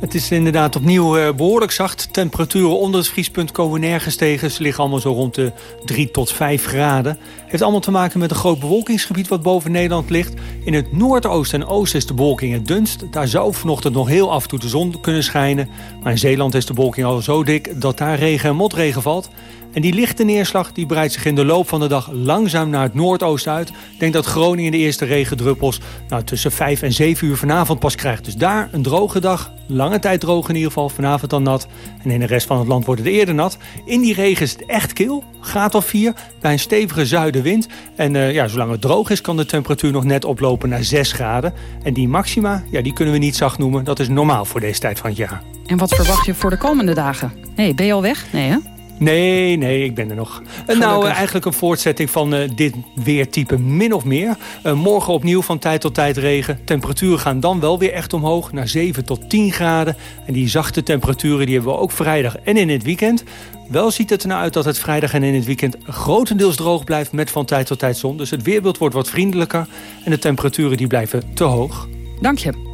Het is inderdaad opnieuw uh, behoorlijk zacht. Temperaturen onder het vriespunt komen nergens tegen. Ze liggen allemaal zo rond de 3 tot 5 graden. Heeft allemaal te maken met een groot bewolkingsgebied wat boven Nederland ligt. In het noordoosten en oosten is de bewolking het dunst. Daar zou vanochtend nog heel af en toe de zon kunnen schijnen. Maar in Zeeland is de bewolking al zo dik dat daar regen en motregen valt. En die lichte neerslag die breidt zich in de loop van de dag langzaam naar het noordoosten uit. Ik denk dat Groningen de eerste regendruppels nou, tussen 5 en 7 uur vanavond pas krijgt. Dus daar een droge dag, lange tijd droog in ieder geval, vanavond dan nat. En in de rest van het land wordt het eerder nat. In die regen is het echt kil, graad of 4, bij een stevige zuidenwind. En uh, ja, zolang het droog is kan de temperatuur nog net oplopen naar 6 graden. En die maxima, ja, die kunnen we niet zacht noemen. Dat is normaal voor deze tijd van het jaar. En wat verwacht je voor de komende dagen? hey, ben je al weg? Nee, hè? Nee, nee, ik ben er nog. Gelukkig. Nou, uh, eigenlijk een voortzetting van uh, dit weertype min of meer. Uh, morgen opnieuw van tijd tot tijd regen. Temperaturen gaan dan wel weer echt omhoog naar 7 tot 10 graden. En die zachte temperaturen die hebben we ook vrijdag en in het weekend. Wel ziet het er nou uit dat het vrijdag en in het weekend grotendeels droog blijft met van tijd tot tijd zon. Dus het weerbeeld wordt wat vriendelijker en de temperaturen die blijven te hoog. Dank je.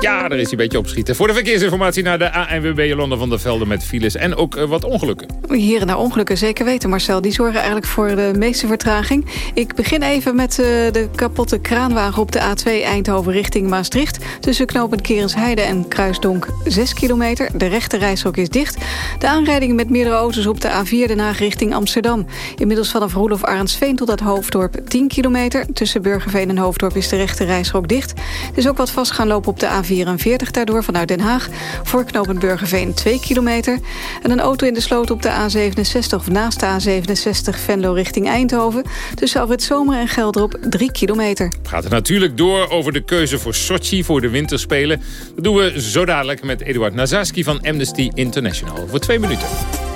Ja, daar is een beetje opschieten. Voor de verkeersinformatie naar de ANWB Jolanda van der Velde met files en ook uh, wat ongelukken. Hier en daar ongelukken, zeker weten Marcel. Die zorgen eigenlijk voor de meeste vertraging. Ik begin even met uh, de kapotte kraanwagen op de A2 Eindhoven richting Maastricht. Tussen knooppunt Kerensheide en Kruisdonk 6 kilometer. De rechte reishok is dicht. De aanrijding met meerdere auto's op de A4 Den Haag richting Amsterdam. Inmiddels vanaf Roelof Arendsveen tot het Hoofddorp 10 kilometer. Tussen Burgerveen en Hoofddorp is de rechte reishok dicht. Er is ook wat vast gaan lopen op de A44 daardoor vanuit Den Haag. Voor Burgerveen 2 kilometer. En een auto in de sloot op de A67 of naast de A67 Venlo richting Eindhoven. Tussen Alfred Zomer en Gelderop 3 kilometer. We gaan het natuurlijk door over de keuze voor Sochi voor de winterspelen. Dat doen we zo dadelijk met Eduard Nazarski van Amnesty International. Voor twee minuten.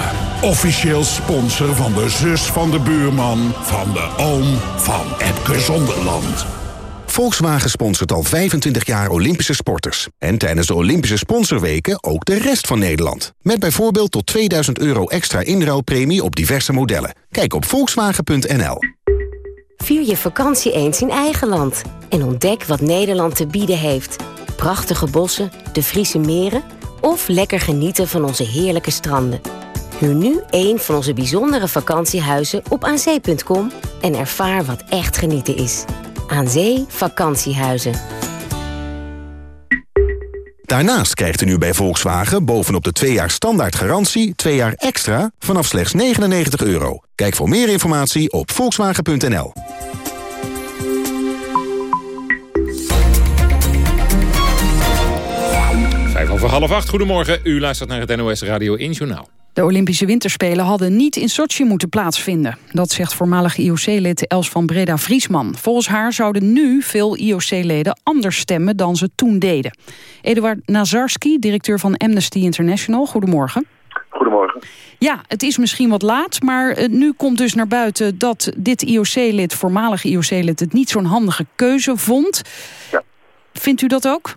Officieel sponsor van de zus van de buurman... van de oom van Epke Zonderland. Volkswagen sponsort al 25 jaar Olympische sporters. En tijdens de Olympische sponsorweken ook de rest van Nederland. Met bijvoorbeeld tot 2000 euro extra inruilpremie op diverse modellen. Kijk op volkswagen.nl. Vier je vakantie eens in eigen land. En ontdek wat Nederland te bieden heeft. Prachtige bossen, de Friese meren... of lekker genieten van onze heerlijke stranden. Huur nu een van onze bijzondere vakantiehuizen op aanzee.com... en ervaar wat echt genieten is. Aan Zee Vakantiehuizen. Daarnaast krijgt u nu bij Volkswagen bovenop de 2 jaar standaard garantie... 2 jaar extra vanaf slechts 99 euro. Kijk voor meer informatie op volkswagen.nl. Vijf over half acht, goedemorgen. U luistert naar het NOS Radio 1 Journaal. De Olympische Winterspelen hadden niet in Sochi moeten plaatsvinden. Dat zegt voormalig IOC-lid Els van Breda-Vriesman. Volgens haar zouden nu veel IOC-leden anders stemmen dan ze toen deden. Eduard Nazarski, directeur van Amnesty International, goedemorgen. Goedemorgen. Ja, het is misschien wat laat, maar eh, nu komt dus naar buiten... dat dit IOC-lid, voormalig IOC-lid, het niet zo'n handige keuze vond. Ja. Vindt u dat ook?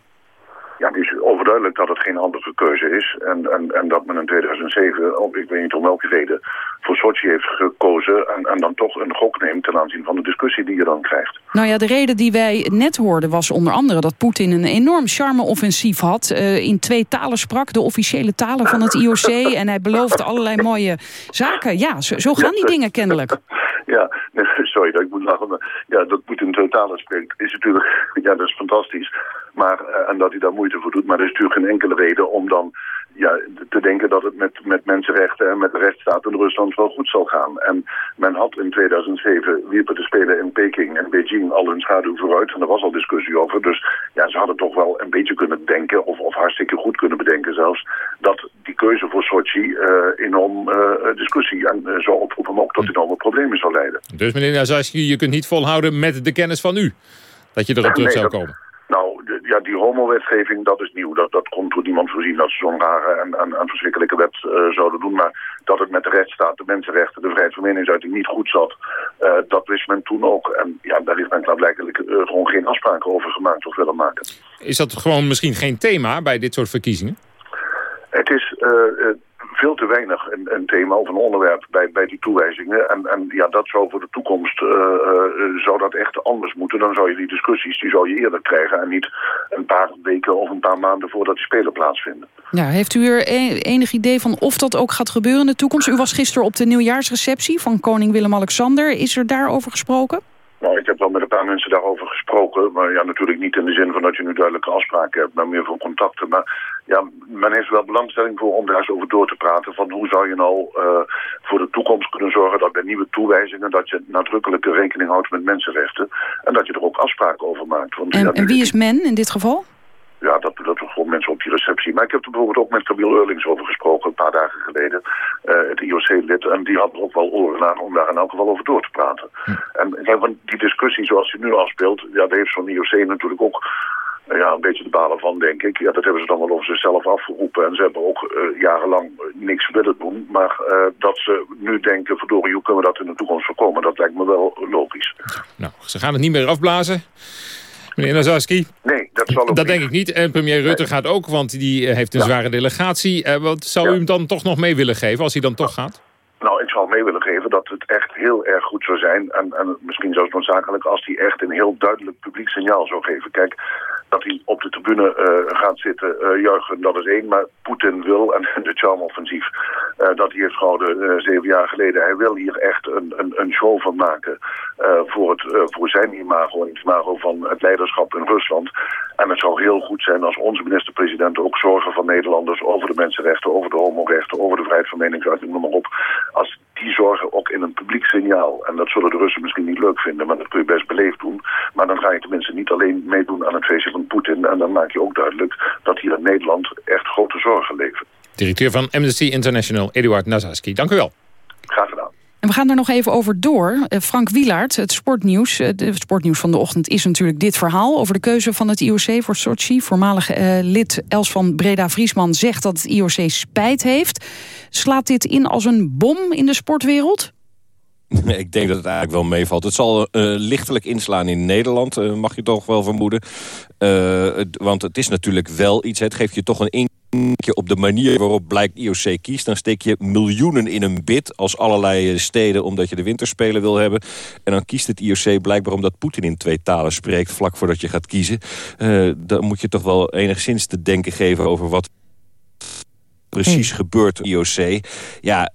Ja, het is overduidelijk dat het geen handige keuze is. En, en, en dat men in 2007, oh, ik weet niet om welke reden, voor Sochi heeft gekozen. En, en dan toch een gok neemt ten aanzien van de discussie die je dan krijgt. Nou ja, de reden die wij net hoorden was onder andere dat Poetin een enorm charme-offensief had. Uh, in twee talen sprak, de officiële talen van het IOC. en hij beloofde allerlei mooie zaken. Ja, zo, zo gaan die dingen kennelijk. Ja, sorry dat ik moet lachen. Maar ja, dat Poetin twee talen spreekt is natuurlijk, ja, dat is fantastisch. Maar, uh, en dat hij daar moeite voor doet. Maar er is natuurlijk geen enkele reden om dan ja, te denken dat het met, met mensenrechten en met de rechtsstaat in Rusland wel goed zal gaan. En men had in 2007 wierpen de Spelen in Peking en Beijing al hun schaduw vooruit. En er was al discussie over. Dus ja, ze hadden toch wel een beetje kunnen denken, of, of hartstikke goed kunnen bedenken zelfs, dat die keuze voor Sochi uh, enorm uh, discussie en, uh, zou oproepen, maar ook tot enorme problemen zou leiden. Dus meneer Nazaski, je kunt niet volhouden met de kennis van u, dat je erop terug zou komen. Nou, de, ja, die homo-wetgeving, dat is nieuw. Dat, dat komt door niemand voorzien dat ze zo'n rare en, en, en, verschrikkelijke wet uh, zouden doen. Maar dat het met de rechtsstaat, de mensenrechten, de vrijheid van meningsuiting niet goed zat, uh, dat wist men toen ook. En ja, daar heeft men klaarblijkelijk uh, gewoon geen afspraken over gemaakt of willen maken. Is dat gewoon misschien geen thema bij dit soort verkiezingen? Het is veel te weinig een, een, thema of een onderwerp bij, bij die toewijzingen. En, en ja, dat zou voor de toekomst, uh, uh, zou dat echt anders moeten. Dan zou je die discussies, die zou je eerder krijgen. En niet een paar weken of een paar maanden voordat die spelen plaatsvinden. Ja, heeft u er enig idee van of dat ook gaat gebeuren in de toekomst? U was gisteren op de nieuwjaarsreceptie van koning Willem-Alexander. Is er daarover gesproken? Nou, ik heb wel met een paar mensen daarover gesproken. Maar ja, natuurlijk niet in de zin van dat je nu duidelijke afspraken hebt, maar meer voor contacten. Maar ja, men heeft wel belangstelling voor om daar eens over door te praten. Van hoe zou je nou uh, voor de toekomst kunnen zorgen dat bij nieuwe toewijzingen... dat je nadrukkelijke rekening houdt met mensenrechten. En dat je er ook afspraken over maakt. Want, en, ja, en wie is men in dit geval? Ja, dat, dat gewoon mensen op die receptie. Maar ik heb er bijvoorbeeld ook met Camille Eurlings over gesproken, een paar dagen geleden. Uh, het IOC-lid. En die had er ook wel oren aan om daar in elk geval over door te praten. Hm. En van die discussie zoals die nu afspeelt, ja, daar heeft zo'n IOC natuurlijk ook ja, een beetje de balen van, denk ik. Ja, dat hebben ze dan wel over zichzelf afgeroepen. En ze hebben ook uh, jarenlang niks willen doen. Maar uh, dat ze nu denken, verdorie, hoe kunnen we dat in de toekomst voorkomen? Dat lijkt me wel logisch. Nou, ze gaan het niet meer afblazen. Meneer Nazarski? Nee, dat zal ook Dat niet. denk ik niet. En premier Rutte nee. gaat ook, want die heeft een ja. zware delegatie. Uh, wat zou ja. u hem dan toch nog mee willen geven, als hij dan toch gaat? Nou, ik zou mee willen geven dat het echt heel erg goed zou zijn. En, en misschien zelfs noodzakelijk als hij echt een heel duidelijk publiek signaal zou geven. Kijk, dat hij op de tribune uh, gaat zitten uh, juichen, dat is één. Maar Poetin wil, en de charmoffensief uh, dat hij heeft gehouden zeven jaar geleden... hij wil hier echt een, een, een show van maken voor, het, voor zijn imago en het imago van het leiderschap in Rusland. En het zou heel goed zijn als onze minister-president ook zorgen van Nederlanders... over de mensenrechten, over de homorechten, over de vrijheid van meningsuiting, noem maar op... als die zorgen ook in een publiek signaal. En dat zullen de Russen misschien niet leuk vinden, maar dat kun je best beleefd doen. Maar dan ga je tenminste niet alleen meedoen aan het feestje van Poetin. En dan maak je ook duidelijk dat hier in Nederland echt grote zorgen leven. Directeur van Amnesty International, Eduard Nazaski. Dank u wel. Graag gedaan. En we gaan er nog even over door. Eh, Frank Wielaert, het sportnieuws. Het sportnieuws van de ochtend is natuurlijk dit verhaal... over de keuze van het IOC voor Sochi. Voormalig uh, lid Els van Breda-Vriesman zegt dat het IOC spijt heeft. Slaat dit in als een bom in de sportwereld? Ik denk dat het eigenlijk wel meevalt. Het zal uh, lichtelijk inslaan in Nederland, mag je toch wel vermoeden. Want het is natuurlijk wel iets, het geeft je toch een inkje op de manier waarop blijkt IOC kiest. Dan steek je miljoenen in een bid als allerlei steden omdat je de winterspelen wil hebben. En dan kiest het IOC blijkbaar omdat Poetin in twee talen spreekt vlak voordat je gaat kiezen. dan moet je toch wel enigszins te denken geven over wat precies gebeurt IOC. Ja,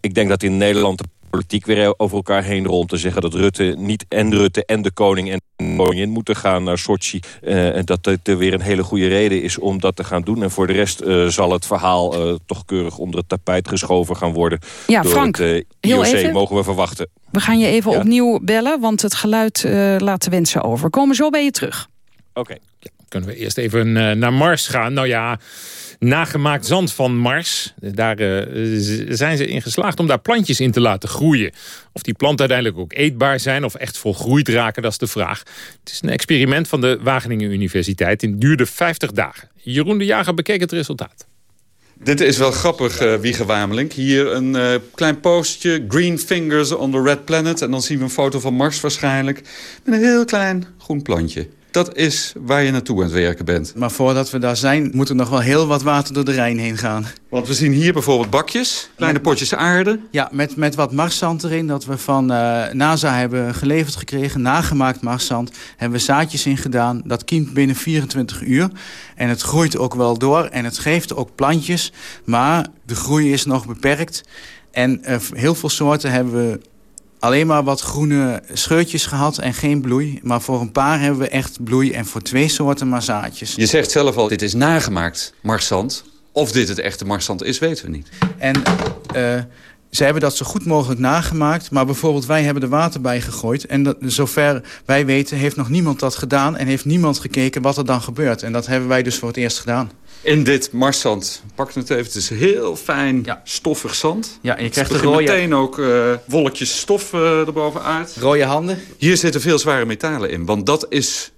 ik denk dat in Nederland de politiek weer over elkaar heen rond te zeggen dat Rutte niet en Rutte en de koning en de koningin moeten gaan naar Sochi. Uh, en dat het er weer een hele goede reden is om dat te gaan doen. En voor de rest uh, zal het verhaal uh, toch keurig onder het tapijt geschoven gaan worden. Ja, door Frank, het IOC even, mogen we verwachten. We gaan je even ja? opnieuw bellen, want het geluid laat de wensen over. Komen zo bij je terug. Oké. Okay. Ja, kunnen we eerst even naar Mars gaan? Nou ja nagemaakt zand van Mars. Daar uh, zijn ze in geslaagd om daar plantjes in te laten groeien. Of die planten uiteindelijk ook eetbaar zijn of echt volgroeid raken, dat is de vraag. Het is een experiment van de Wageningen Universiteit. Het duurde 50 dagen. Jeroen de Jager bekeek het resultaat. Dit is wel grappig, uh, Wiege Wamelink. Hier een uh, klein postje, Green Fingers on the Red Planet. En dan zien we een foto van Mars waarschijnlijk. Met een heel klein groen plantje. Dat is waar je naartoe aan het werken bent. Maar voordat we daar zijn, moet er nog wel heel wat water door de Rijn heen gaan. Want we zien hier bijvoorbeeld bakjes, kleine potjes aarde. Ja, met, met wat marszand erin, dat we van uh, NASA hebben geleverd gekregen. Nagemaakt marszand, hebben we zaadjes in gedaan. Dat kiemt binnen 24 uur. En het groeit ook wel door en het geeft ook plantjes. Maar de groei is nog beperkt. En uh, heel veel soorten hebben we alleen maar wat groene scheurtjes gehad en geen bloei. Maar voor een paar hebben we echt bloei en voor twee soorten maar zaadjes. Je zegt zelf al, dit is nagemaakt marszand. Of dit het echte marszand is, weten we niet. En uh, ze hebben dat zo goed mogelijk nagemaakt. Maar bijvoorbeeld wij hebben er water bij gegooid. En dat, zover wij weten heeft nog niemand dat gedaan. En heeft niemand gekeken wat er dan gebeurt. En dat hebben wij dus voor het eerst gedaan. In dit marszand, pak het even, het is heel fijn ja. stoffig zand. Ja, en je krijgt er rode... meteen ook uh, wolkjes stof uh, erboven uit. Rode handen. Hier zitten veel zware metalen in, want dat is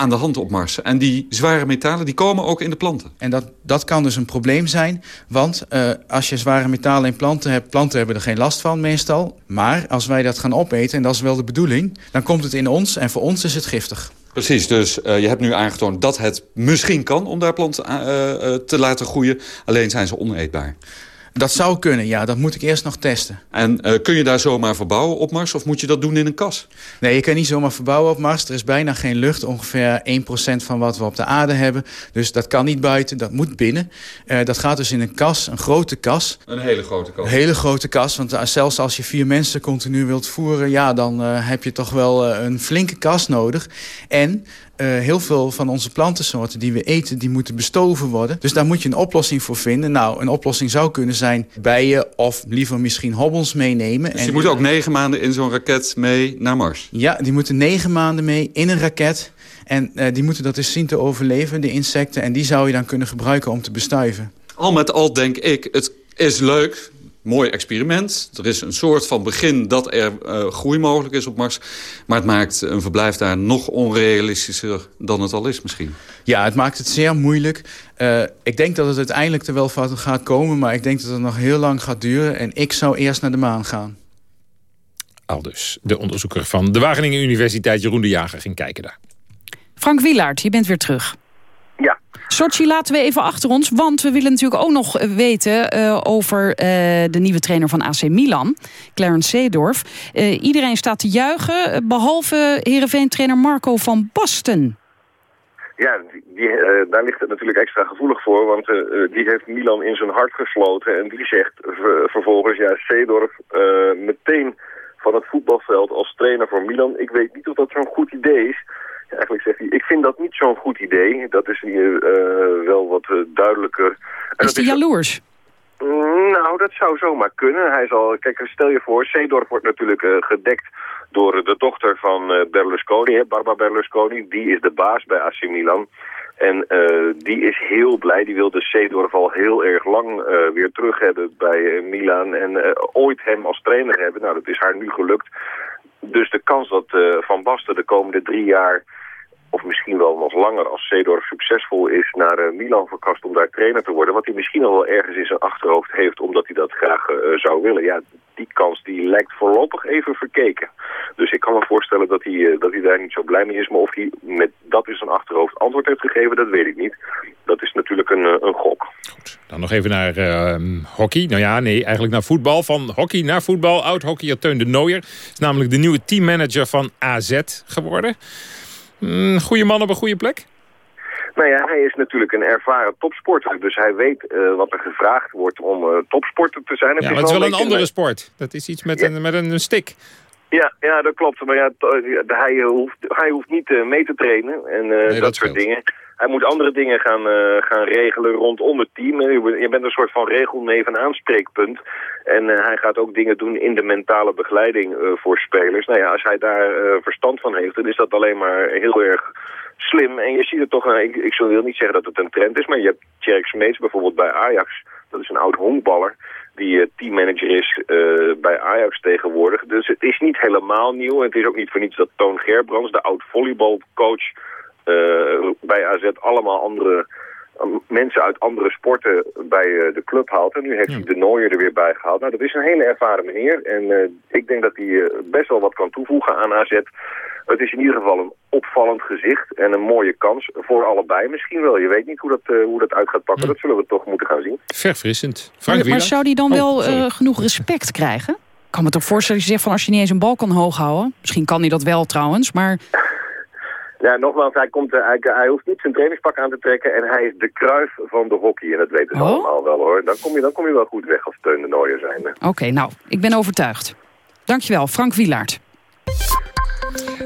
aan de hand op Mars. En die zware metalen die komen ook in de planten. En dat, dat kan dus een probleem zijn. Want uh, als je zware metalen in planten hebt... planten hebben er geen last van meestal. Maar als wij dat gaan opeten, en dat is wel de bedoeling... dan komt het in ons en voor ons is het giftig. Precies, dus uh, je hebt nu aangetoond dat het misschien kan... om daar planten uh, te laten groeien. Alleen zijn ze oneetbaar. Dat zou kunnen, ja. Dat moet ik eerst nog testen. En uh, kun je daar zomaar verbouwen op Mars of moet je dat doen in een kas? Nee, je kan niet zomaar verbouwen op Mars. Er is bijna geen lucht, ongeveer 1% van wat we op de aarde hebben. Dus dat kan niet buiten, dat moet binnen. Uh, dat gaat dus in een kas, een grote kas. Een hele grote kas? Een hele grote kas, want uh, zelfs als je vier mensen continu wilt voeren... ja, dan heb je toch wel een flinke kas nodig. En heel veel van onze plantensoorten die we eten, die moeten bestoven worden. Dus daar moet je een oplossing voor vinden. Nou, een oplossing zou kunnen zijn bijen of liever misschien hobbels meenemen. Dus die en moeten ook negen maanden in zo'n raket mee naar Mars? Ja, die moeten negen maanden mee in een raket. En uh, die moeten dat dus zien te overleven, de insecten. En die zou je dan kunnen gebruiken om te bestuiven. Al met al denk ik, het is leuk mooi experiment. Er is een soort van begin dat er uh, groei mogelijk is op Mars. Maar het maakt een verblijf daar nog onrealistischer dan het al is misschien. Ja, het maakt het zeer moeilijk. Uh, ik denk dat het uiteindelijk er wel van gaat komen... maar ik denk dat het nog heel lang gaat duren. En ik zou eerst naar de maan gaan. Al dus de onderzoeker van de Wageningen Universiteit... Jeroen de Jager ging kijken daar. Frank Wielaert, je bent weer terug. Ja. Sochi laten we even achter ons, want we willen natuurlijk ook nog weten uh, over uh, de nieuwe trainer van AC Milan, Clarence Seedorf. Uh, iedereen staat te juichen, behalve Heerenveen-trainer Marco van Basten. Ja, die, die, daar ligt het natuurlijk extra gevoelig voor, want die heeft Milan in zijn hart gesloten. En die zegt vervolgens, ja, Seedorf meteen van het voetbalveld als trainer voor Milan. Ik weet niet of dat zo'n goed idee is. Eigenlijk zegt hij, ik vind dat niet zo'n goed idee. Dat is hier uh, wel wat uh, duidelijker. En is hij jaloers? Nou, dat zou zomaar kunnen. Hij zal, kijk, stel je voor, Seedorf wordt natuurlijk uh, gedekt door de dochter van uh, Berlusconi, hè, Barbara Berlusconi. Die is de baas bij AC Milan. En uh, die is heel blij. Die wil de Seedorf al heel erg lang weer terug hebben bij Milan. En ooit hem als trainer hebben. Nou, dat is haar nu gelukt. Dus de kans dat Van Basten de komende drie jaar of misschien wel nog langer als Seedorf succesvol is naar uh, Milan verkast om daar trainer te worden. Wat hij misschien al wel ergens in zijn achterhoofd heeft omdat hij dat graag uh, zou willen. Ja, die kans die lijkt voorlopig even verkeken. Dus ik kan me voorstellen dat hij, dat hij daar niet zo blij mee is. Maar of hij met dat in zijn achterhoofd antwoord heeft gegeven, dat weet ik niet. Dat is natuurlijk een, een gok. Goed, dan nog even naar ehm, hockey. Nou ja, nee, eigenlijk naar voetbal. Van hockey naar voetbal. Oud-hockeyer Teun de Nooier is namelijk de nieuwe teammanager van AZ geworden. Mm, goede man op een goede plek? Nou ja, hij is natuurlijk een ervaren topsporter. Dus hij weet uh, wat er gevraagd wordt om uh, topsporter te zijn. Het ja, maar het is wel een, andere sport. Dat is iets met, ja. een, met een, een stick. Ja, ja, dat klopt. Maar ja, hij, hoeft, hij hoeft niet uh, mee te trainen en nee, dat, dat soort dingen. Hij moet andere dingen gaan, uh, gaan regelen rondom het team. Je bent een soort van regelneef en aanspreekpunt. En uh, hij gaat ook dingen doen in de mentale begeleiding voor spelers. Nou ja, als hij daar verstand van heeft, dan is dat alleen maar heel erg slim. En je ziet het toch, ik, ik wil niet zeggen dat het een trend is, maar je hebt Tjerk Smeets bijvoorbeeld bij Ajax. Dat is een oud honkballer die teammanager is uh, bij Ajax tegenwoordig. Dus het is niet helemaal nieuw. Het is ook niet voor niets dat Toon Gerbrands, de oud volleybalcoach uh, bij AZ allemaal andere mensen uit andere sporten bij uh, de club haalt. En nu heeft hij de Nooier er weer bij gehaald. Nou, dat is een hele ervaren meneer. En uh, ik denk dat hij best wel wat kan toevoegen aan AZ. Het is in ieder geval een opvallend gezicht en een mooie kans voor allebei. Misschien wel. Je weet niet hoe dat, hoe dat uit gaat pakken. Dat zullen we toch moeten gaan zien. Verfrissend. Frank maar, maar zou hij dan oh, wel genoeg respect krijgen? Ik kan me toch voorstellen dat je zegt van als je niet eens een bal kan hoog houden. Misschien kan hij dat wel trouwens, maar... Ja, nogmaals, hij, komt, hij, hij hoeft niet zijn trainingspak aan te trekken en hij is de kruif van de hockey. En dat weten ze oh? allemaal wel hoor. Dan kom, je, dan kom je wel goed weg als Teun de Nooier zijn. Oké, nou, ik ben overtuigd. Dankjewel, Frank Wielaert.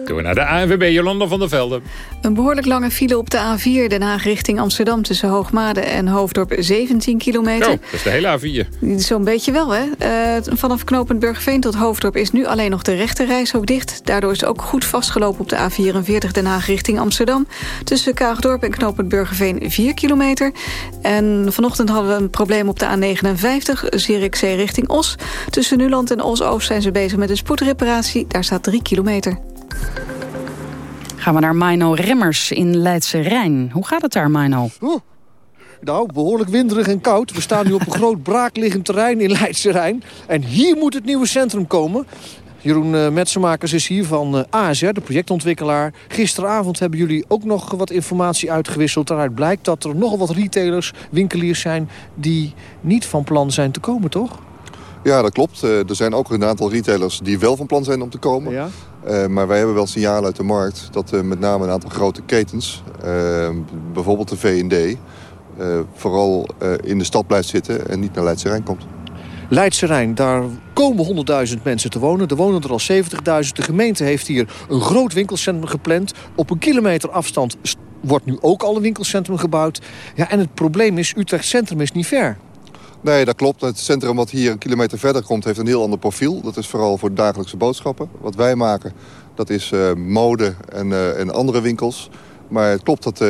We naar de ANWB, Jolanda van der Velde. Een behoorlijk lange file op de A4 Den Haag richting Amsterdam... tussen Hoogmade en Hoofddorp, 17 kilometer. Oh, dat is de hele A4. Zo'n beetje wel, hè? Uh, vanaf knooppunt Burgerveen tot Hoofddorp is nu alleen nog de rechte reis ook dicht. Daardoor is het ook goed vastgelopen op de A44 Den Haag richting Amsterdam. Tussen Kaagdorp en knooppunt Burgerveen 4 kilometer. En vanochtend hadden we een probleem op de A59, Zierikzee richting Os. Tussen Nuland en Os-Oost zijn ze bezig met een spoedreparatie. Daar staat 3 kilometer. Gaan we naar Mino Remmers in Leidse Rijn. Hoe gaat het daar, Mino? Oh, nou, behoorlijk winderig en koud. We staan nu op een groot braakliggend terrein in Leidse Rijn. En hier moet het nieuwe centrum komen. Jeroen uh, Metsenmakers is hier van uh, ASR, de projectontwikkelaar. Gisteravond hebben jullie ook nog wat informatie uitgewisseld. Daaruit blijkt dat er nogal wat retailers, winkeliers zijn... die niet van plan zijn te komen, toch? Ja, dat klopt. Uh, er zijn ook een aantal retailers die wel van plan zijn om te komen. Ja? Uh, maar wij hebben wel signalen uit de markt dat uh, met name een aantal grote ketens, bijvoorbeeld de V&D, vooral in de stad blijft zitten en niet naar Leidse Rijn komt. Leidse Rijn, daar komen 100.000 mensen te wonen. Er wonen er al 70.000. De gemeente heeft hier een groot winkelcentrum gepland. Op een kilometer afstand wordt nu ook al een winkelcentrum gebouwd. Ja, en het probleem is, Utrecht Centrum is niet ver. Nee, dat klopt. Het centrum wat hier een kilometer verder komt... heeft een heel ander profiel. Dat is vooral voor dagelijkse boodschappen. Wat wij maken, dat is uh, mode en, uh, en andere winkels. Maar het klopt dat, uh,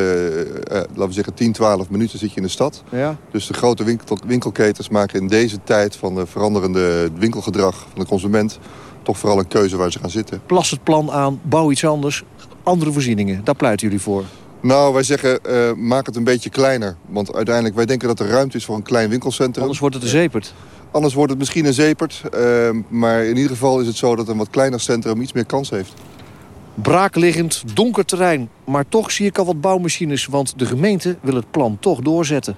laten we zeggen, 10, 12 minuten zit je in de stad. Ja. Dus de grote winkel, winkelketens maken in deze tijd... van de veranderende winkelgedrag van de consument... toch vooral een keuze waar ze gaan zitten. Plas het plan aan, bouw iets anders, andere voorzieningen. Daar pleiten jullie voor. Nou, wij zeggen, uh, maak het een beetje kleiner. Want uiteindelijk, wij denken dat er ruimte is voor een klein winkelcentrum. Anders wordt het een zepert. Anders wordt het misschien een zepert. Uh, maar in ieder geval is het zo dat een wat kleiner centrum iets meer kans heeft. Braakliggend, donker terrein. Maar toch zie ik al wat bouwmachines, want de gemeente wil het plan toch doorzetten.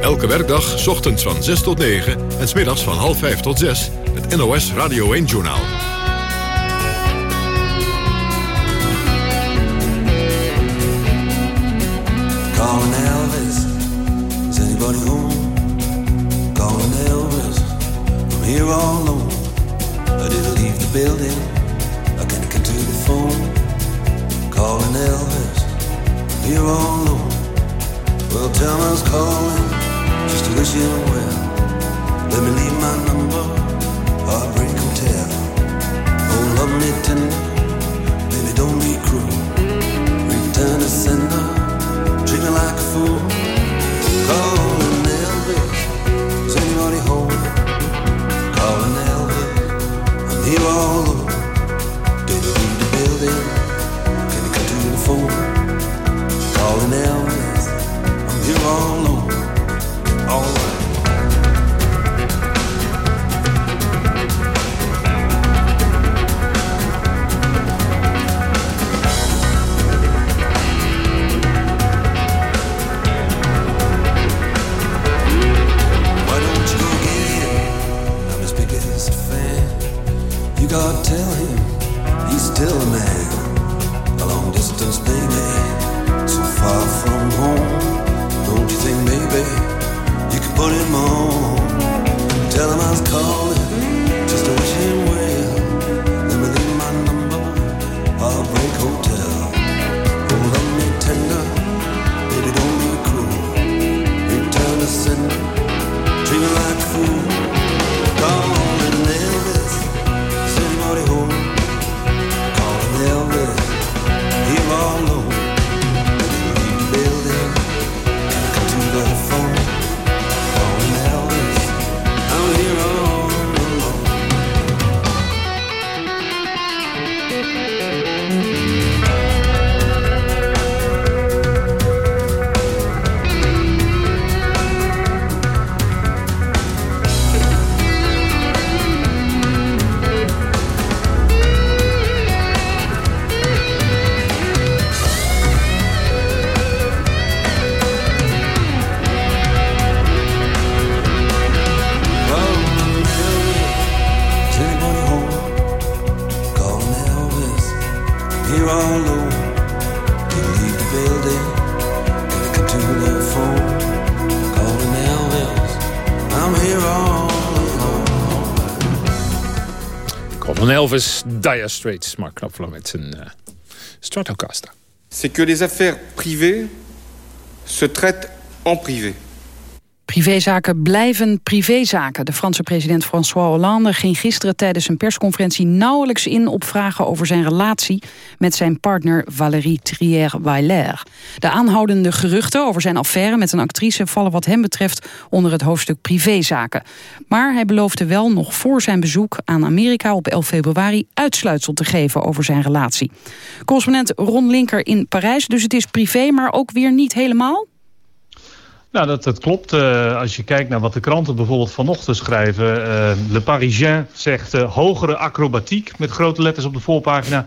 Elke werkdag, ochtends van 6 tot 9 en smiddags van half 5 tot 6... het NOS Radio 1-journaal. building, looking into the phone, calling Elvis. You're on. Eh, c'est que les affaires privées se traitent en privé. Privézaken blijven privézaken. De Franse president François Hollande ging gisteren tijdens een persconferentie nauwelijks in op vragen over zijn relatie met zijn partner Valérie Trier-Weiler. De aanhoudende geruchten over zijn affaire met een actrice vallen wat hem betreft onder het hoofdstuk privézaken. Maar hij beloofde wel nog voor zijn bezoek aan Amerika op 11 februari uitsluitsel te geven over zijn relatie. Correspondent Ron Linker in Parijs, dus het is privé, maar ook weer niet helemaal? Nou, dat, dat klopt. Eh, als je kijkt naar wat de kranten bijvoorbeeld vanochtend schrijven. eh, Le Parisien zegt eh, hogere acrobatiek met grote letters op de voorpagina.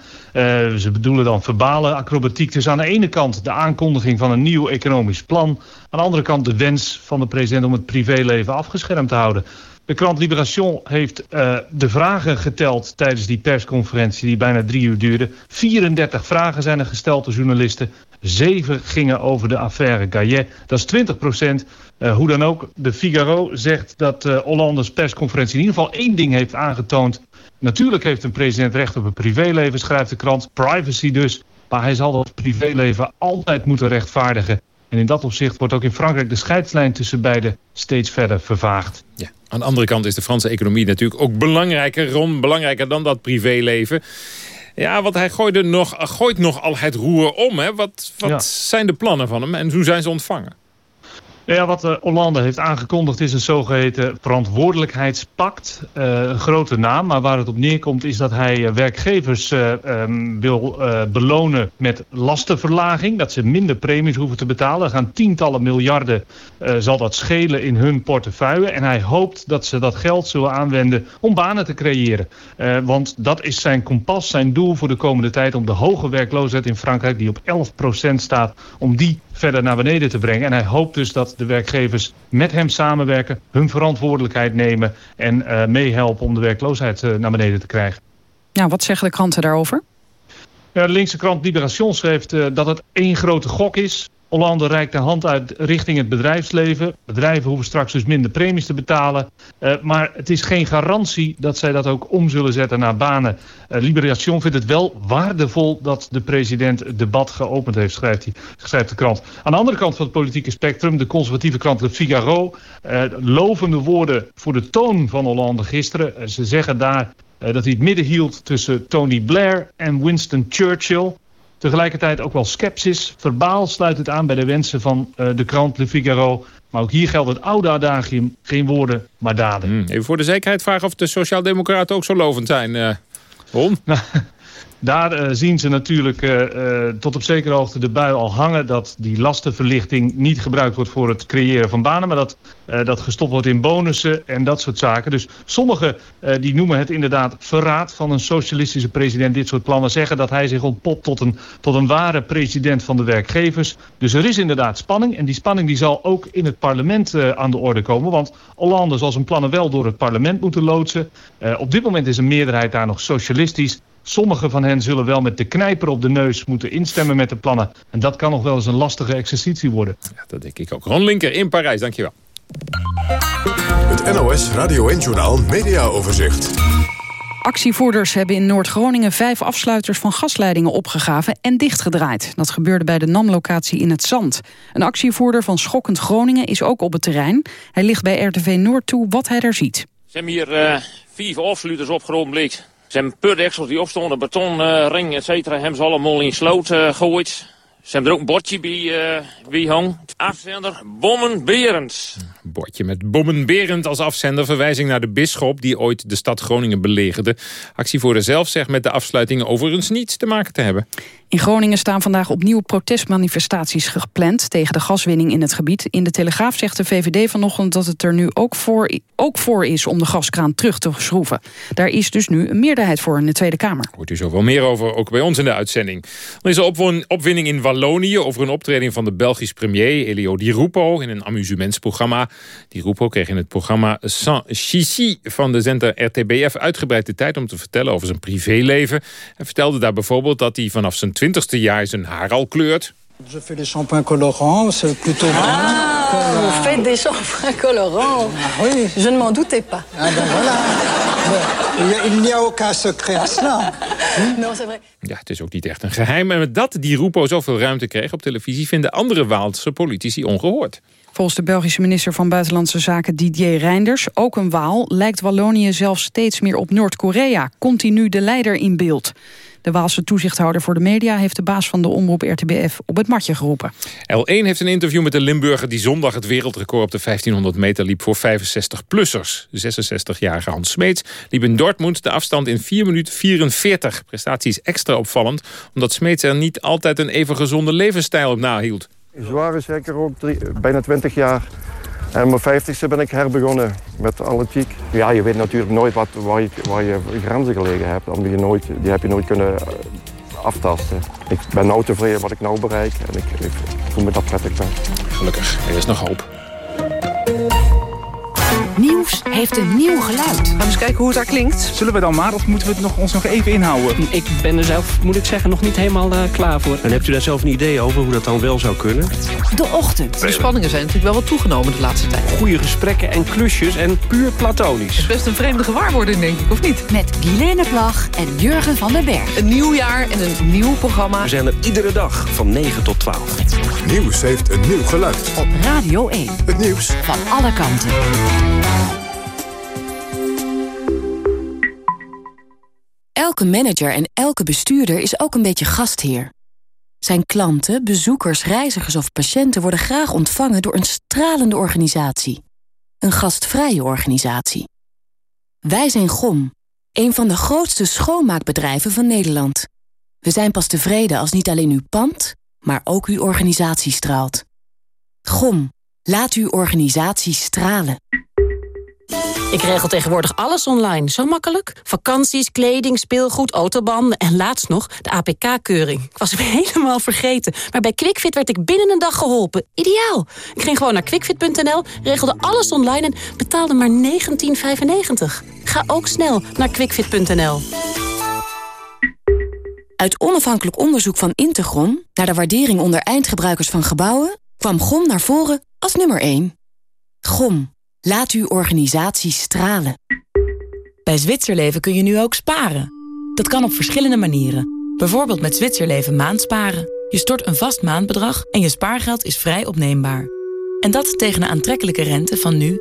Ze bedoelen dan verbale acrobatiek. Dus aan de ene kant de aankondiging van een nieuw economisch plan. Aan de andere kant de wens van de president om het privéleven afgeschermd te houden. De krant Libération heeft de vragen geteld tijdens die persconferentie die bijna drie uur duurde. 34 vragen zijn er gesteld door journalisten. Zeven gingen over de affaire Gayet. Dat is 20 procent. Eh, hoe dan ook, de Figaro zegt dat uh, Hollandes persconferentie in ieder geval één ding heeft aangetoond. Natuurlijk heeft een president recht op een privéleven, schrijft de krant. Privacy dus. Maar hij zal dat privéleven altijd moeten rechtvaardigen. En in dat opzicht wordt ook in Frankrijk de scheidslijn tussen beiden steeds verder vervaagd. Ja. Aan de andere kant is de Franse economie natuurlijk ook belangrijker, Ron, belangrijker dan dat privéleven. Ja, want hij gooide nog, gooit nog al het roer om. Hè? Wat, wat Ja. zijn de plannen van hem en hoe zijn ze ontvangen? Ja, wat uh, Hollande heeft aangekondigd is een zogeheten verantwoordelijkheidspact. Uh, een grote naam, maar waar het op neerkomt is dat hij uh, werkgevers um, wil belonen met lastenverlaging. Dat ze minder premies hoeven te betalen. Er gaan tientallen miljarden zal dat schelen in hun portefeuille. En hij hoopt dat ze dat geld zullen aanwenden om banen te creëren. Want dat is zijn kompas, zijn doel voor de komende tijd... om de hoge werkloosheid in Frankrijk, die op 11% staat... om die verder naar beneden te brengen. En hij hoopt dus dat de werkgevers met hem samenwerken... hun verantwoordelijkheid nemen en uh, meehelpen om de werkloosheid uh, naar beneden te krijgen. Nou, wat zeggen de kranten daarover? Ja, de linkse krant Libération schreef uh, dat het één grote gok is. Hollande reikt de hand uit richting het bedrijfsleven. Bedrijven hoeven straks dus minder premies te betalen. Uh, maar het is geen garantie dat zij dat ook om zullen zetten naar banen. Uh, Liberation vindt het wel waardevol dat de president het debat geopend heeft, schrijft, hij, schrijft de krant. Aan de andere kant van het politieke spectrum, de conservatieve krant Le Figaro. Uh, lovende woorden voor de toon van Hollande gisteren. ze zeggen daar dat hij het midden hield tussen Tony Blair en Winston Churchill. Tegelijkertijd ook wel sceptisch. Verbaal sluit het aan bij de wensen van uh, de krant Le Figaro. Maar ook hier geldt het oude adagium. Geen woorden, maar daden. Hmm, even voor de zekerheid vragen of de Sociaaldemocraten ook zo lovend zijn. Uh, Ron? Daar uh, zien ze natuurlijk uh, uh, tot op zekere hoogte de bui al hangen... dat die lastenverlichting niet gebruikt wordt voor het creëren van banen... maar dat dat gestopt wordt in bonussen en dat soort zaken. Dus sommigen die noemen het inderdaad verraad van een socialistische president... dit soort plannen zeggen dat hij zich ontpopt tot een, tot een ware president van de werkgevers. Dus er is inderdaad spanning en die spanning die zal ook in het parlement aan de orde komen... want Hollande zal zijn plannen wel door het parlement moeten loodsen. op dit moment is een meerderheid daar nog socialistisch... Sommigen van hen zullen wel met de knijper op de neus moeten instemmen met de plannen. En dat kan nog wel eens een lastige exercitie worden. Ja, dat denk ik ook. Ron Linker in Parijs, dankjewel. Het NOS Radio 1-journaal Media Overzicht. Actievoerders hebben in Noord-Groningen vijf afsluiters van gasleidingen opgegraven en dichtgedraaid. Dat gebeurde bij de NAM-locatie in het Zand. Een actievoerder van Schokkend Groningen is ook op het terrein. Hij ligt bij RTV Noord toe wat hij daar ziet. Ze hebben hier uh, vier afsluiters opgerold, bleek. Ze hebben purdeksels die opstonden, betonring, et cetera, hebben ze allemaal in sloot uh, gegooid. Ze hebben er ook een bordje bij, uh, bij hang. Afzender Bommen Berends. Bordje met Bommen Berend als afzender. Verwijzing naar de bisschop die ooit de stad Groningen belegerde. Actievoerder zelf zegt met de afsluiting overigens niets te maken te hebben. In Groningen staan vandaag opnieuw protestmanifestaties gepland... tegen de gaswinning in het gebied. In de Telegraaf zegt de VVD vanochtend dat het er nu ook voor, ook voor is... om de gaskraan terug te schroeven. Daar is dus nu een meerderheid voor in de Tweede Kamer. Hoort u zoveel meer over, ook bij ons in de uitzending. Er is een opwinning in Wallonië over een optreden van de Belgisch premier... Elio Di Rupo in een amusementsprogramma. Di Rupo kreeg in het programma Sans Chichi van de zender RTBF... uitgebreid de tijd om te vertellen over zijn privéleven. Hij vertelde daar bijvoorbeeld dat hij vanaf zijn twintigste jaar zijn haar al kleurt. Je fais des shampoings colorants, c'est plutôt ah, bien. Vous faites des shampoings colorants ah, oui. Je ne m'en doutais pas. Ah ben voilà. Il n'y a aucun secret à cela. Non, c'est vrai. Ja, het is ook niet echt een geheim. En dat die Rupo zoveel ruimte kreeg op televisie... vinden andere Waalse politici ongehoord. Volgens de Belgische minister van Buitenlandse Zaken Didier Reinders, ook een Waal, lijkt Wallonië zelfs steeds meer op Noord-Korea. Continu de leider in beeld. De Waalse toezichthouder voor de media heeft de baas van de omroep RTBF op het matje geroepen. L1 heeft een interview met de Limburger die zondag het wereldrecord op de 1500 meter liep voor 65-plussers. 66-jarige Hans Smeets liep in Dortmund de afstand in 4 minuten 44. Prestatie is extra opvallend omdat Smeets er niet altijd een even gezonde levensstijl op nahield. Zwaar zeker ook drie, bijna 20 jaar. En op mijn vijftigste ben ik herbegonnen met atletiek. Ja, je weet natuurlijk nooit wat, waar, je, waar je grenzen gelegen hebt. Omdat je nooit, die heb je nooit kunnen aftasten. Ik ben nou tevreden wat ik nou bereik en ik, ik voel me dat prettig ben. Gelukkig, er is nog hoop. Nieuws heeft een nieuw geluid. Gaan we eens kijken hoe het daar klinkt. Zullen we dan maar of moeten we het nog, ons nog even inhouden? Ik ben er zelf, moet ik zeggen, nog niet helemaal uh, klaar voor. En hebt u daar zelf een idee over hoe dat dan wel zou kunnen? De ochtend. De spanningen zijn natuurlijk wel wat toegenomen de laatste tijd. Goede gesprekken en klusjes en puur platonisch. Het is best een vreemde gewaarwording, denk ik, of niet? Met Guilaine Plag en Jurgen van den Berg. Een nieuw jaar en een nieuw programma. We zijn er iedere dag van 9 tot 12. Nieuws heeft een nieuw geluid. Op Radio 1. Het nieuws van alle kanten. Elke manager en elke bestuurder is ook een beetje gastheer. Zijn klanten, bezoekers, reizigers of patiënten worden graag ontvangen door een stralende organisatie. Een gastvrije organisatie. Wij zijn GOM, een van de grootste schoonmaakbedrijven van Nederland. We zijn pas tevreden als niet alleen uw pand, maar ook uw organisatie straalt. GOM, laat uw organisatie stralen. Ik regel tegenwoordig alles online. Zo makkelijk. Vakanties, kleding, speelgoed, autobanden en laatst nog de APK-keuring. Ik was hem helemaal vergeten. Maar bij QuickFit werd ik binnen een dag geholpen. Ideaal. Ik ging gewoon naar quickfit.nl, regelde alles online en betaalde maar 19,95. Ga ook snel naar quickfit.nl. Uit onafhankelijk onderzoek van Integron... naar de waardering onder eindgebruikers van gebouwen... kwam GOM naar voren als nummer 1. GOM. Laat uw organisatie stralen. Bij Zwitserleven kun je nu ook sparen. Dat kan op verschillende manieren. Bijvoorbeeld met Zwitserleven maandsparen. Je stort een vast maandbedrag en je spaargeld is vrij opneembaar. En dat tegen een aantrekkelijke rente van nu 1,85%.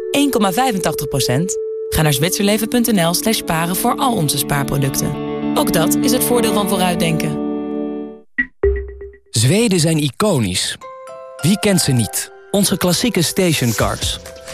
Ga naar zwitserleven.nl slash sparen voor al onze spaarproducten. Ook dat is het voordeel van vooruitdenken. Zweden zijn iconisch. Wie kent ze niet? Onze klassieke stationcars.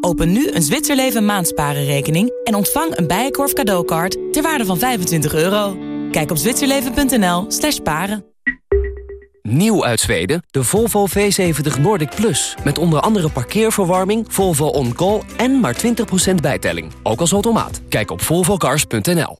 Open nu een Zwitserleven maandsparenrekening en ontvang een Bijenkorf cadeaukaart ter waarde van 25 euro. Kijk op zwitserleven.nl slash paren. Nieuw uit Zweden, de Volvo V70 Nordic Plus. Met onder andere parkeerverwarming, Volvo On Call en maar 20% bijtelling. Ook als automaat. Kijk op volvocars.nl.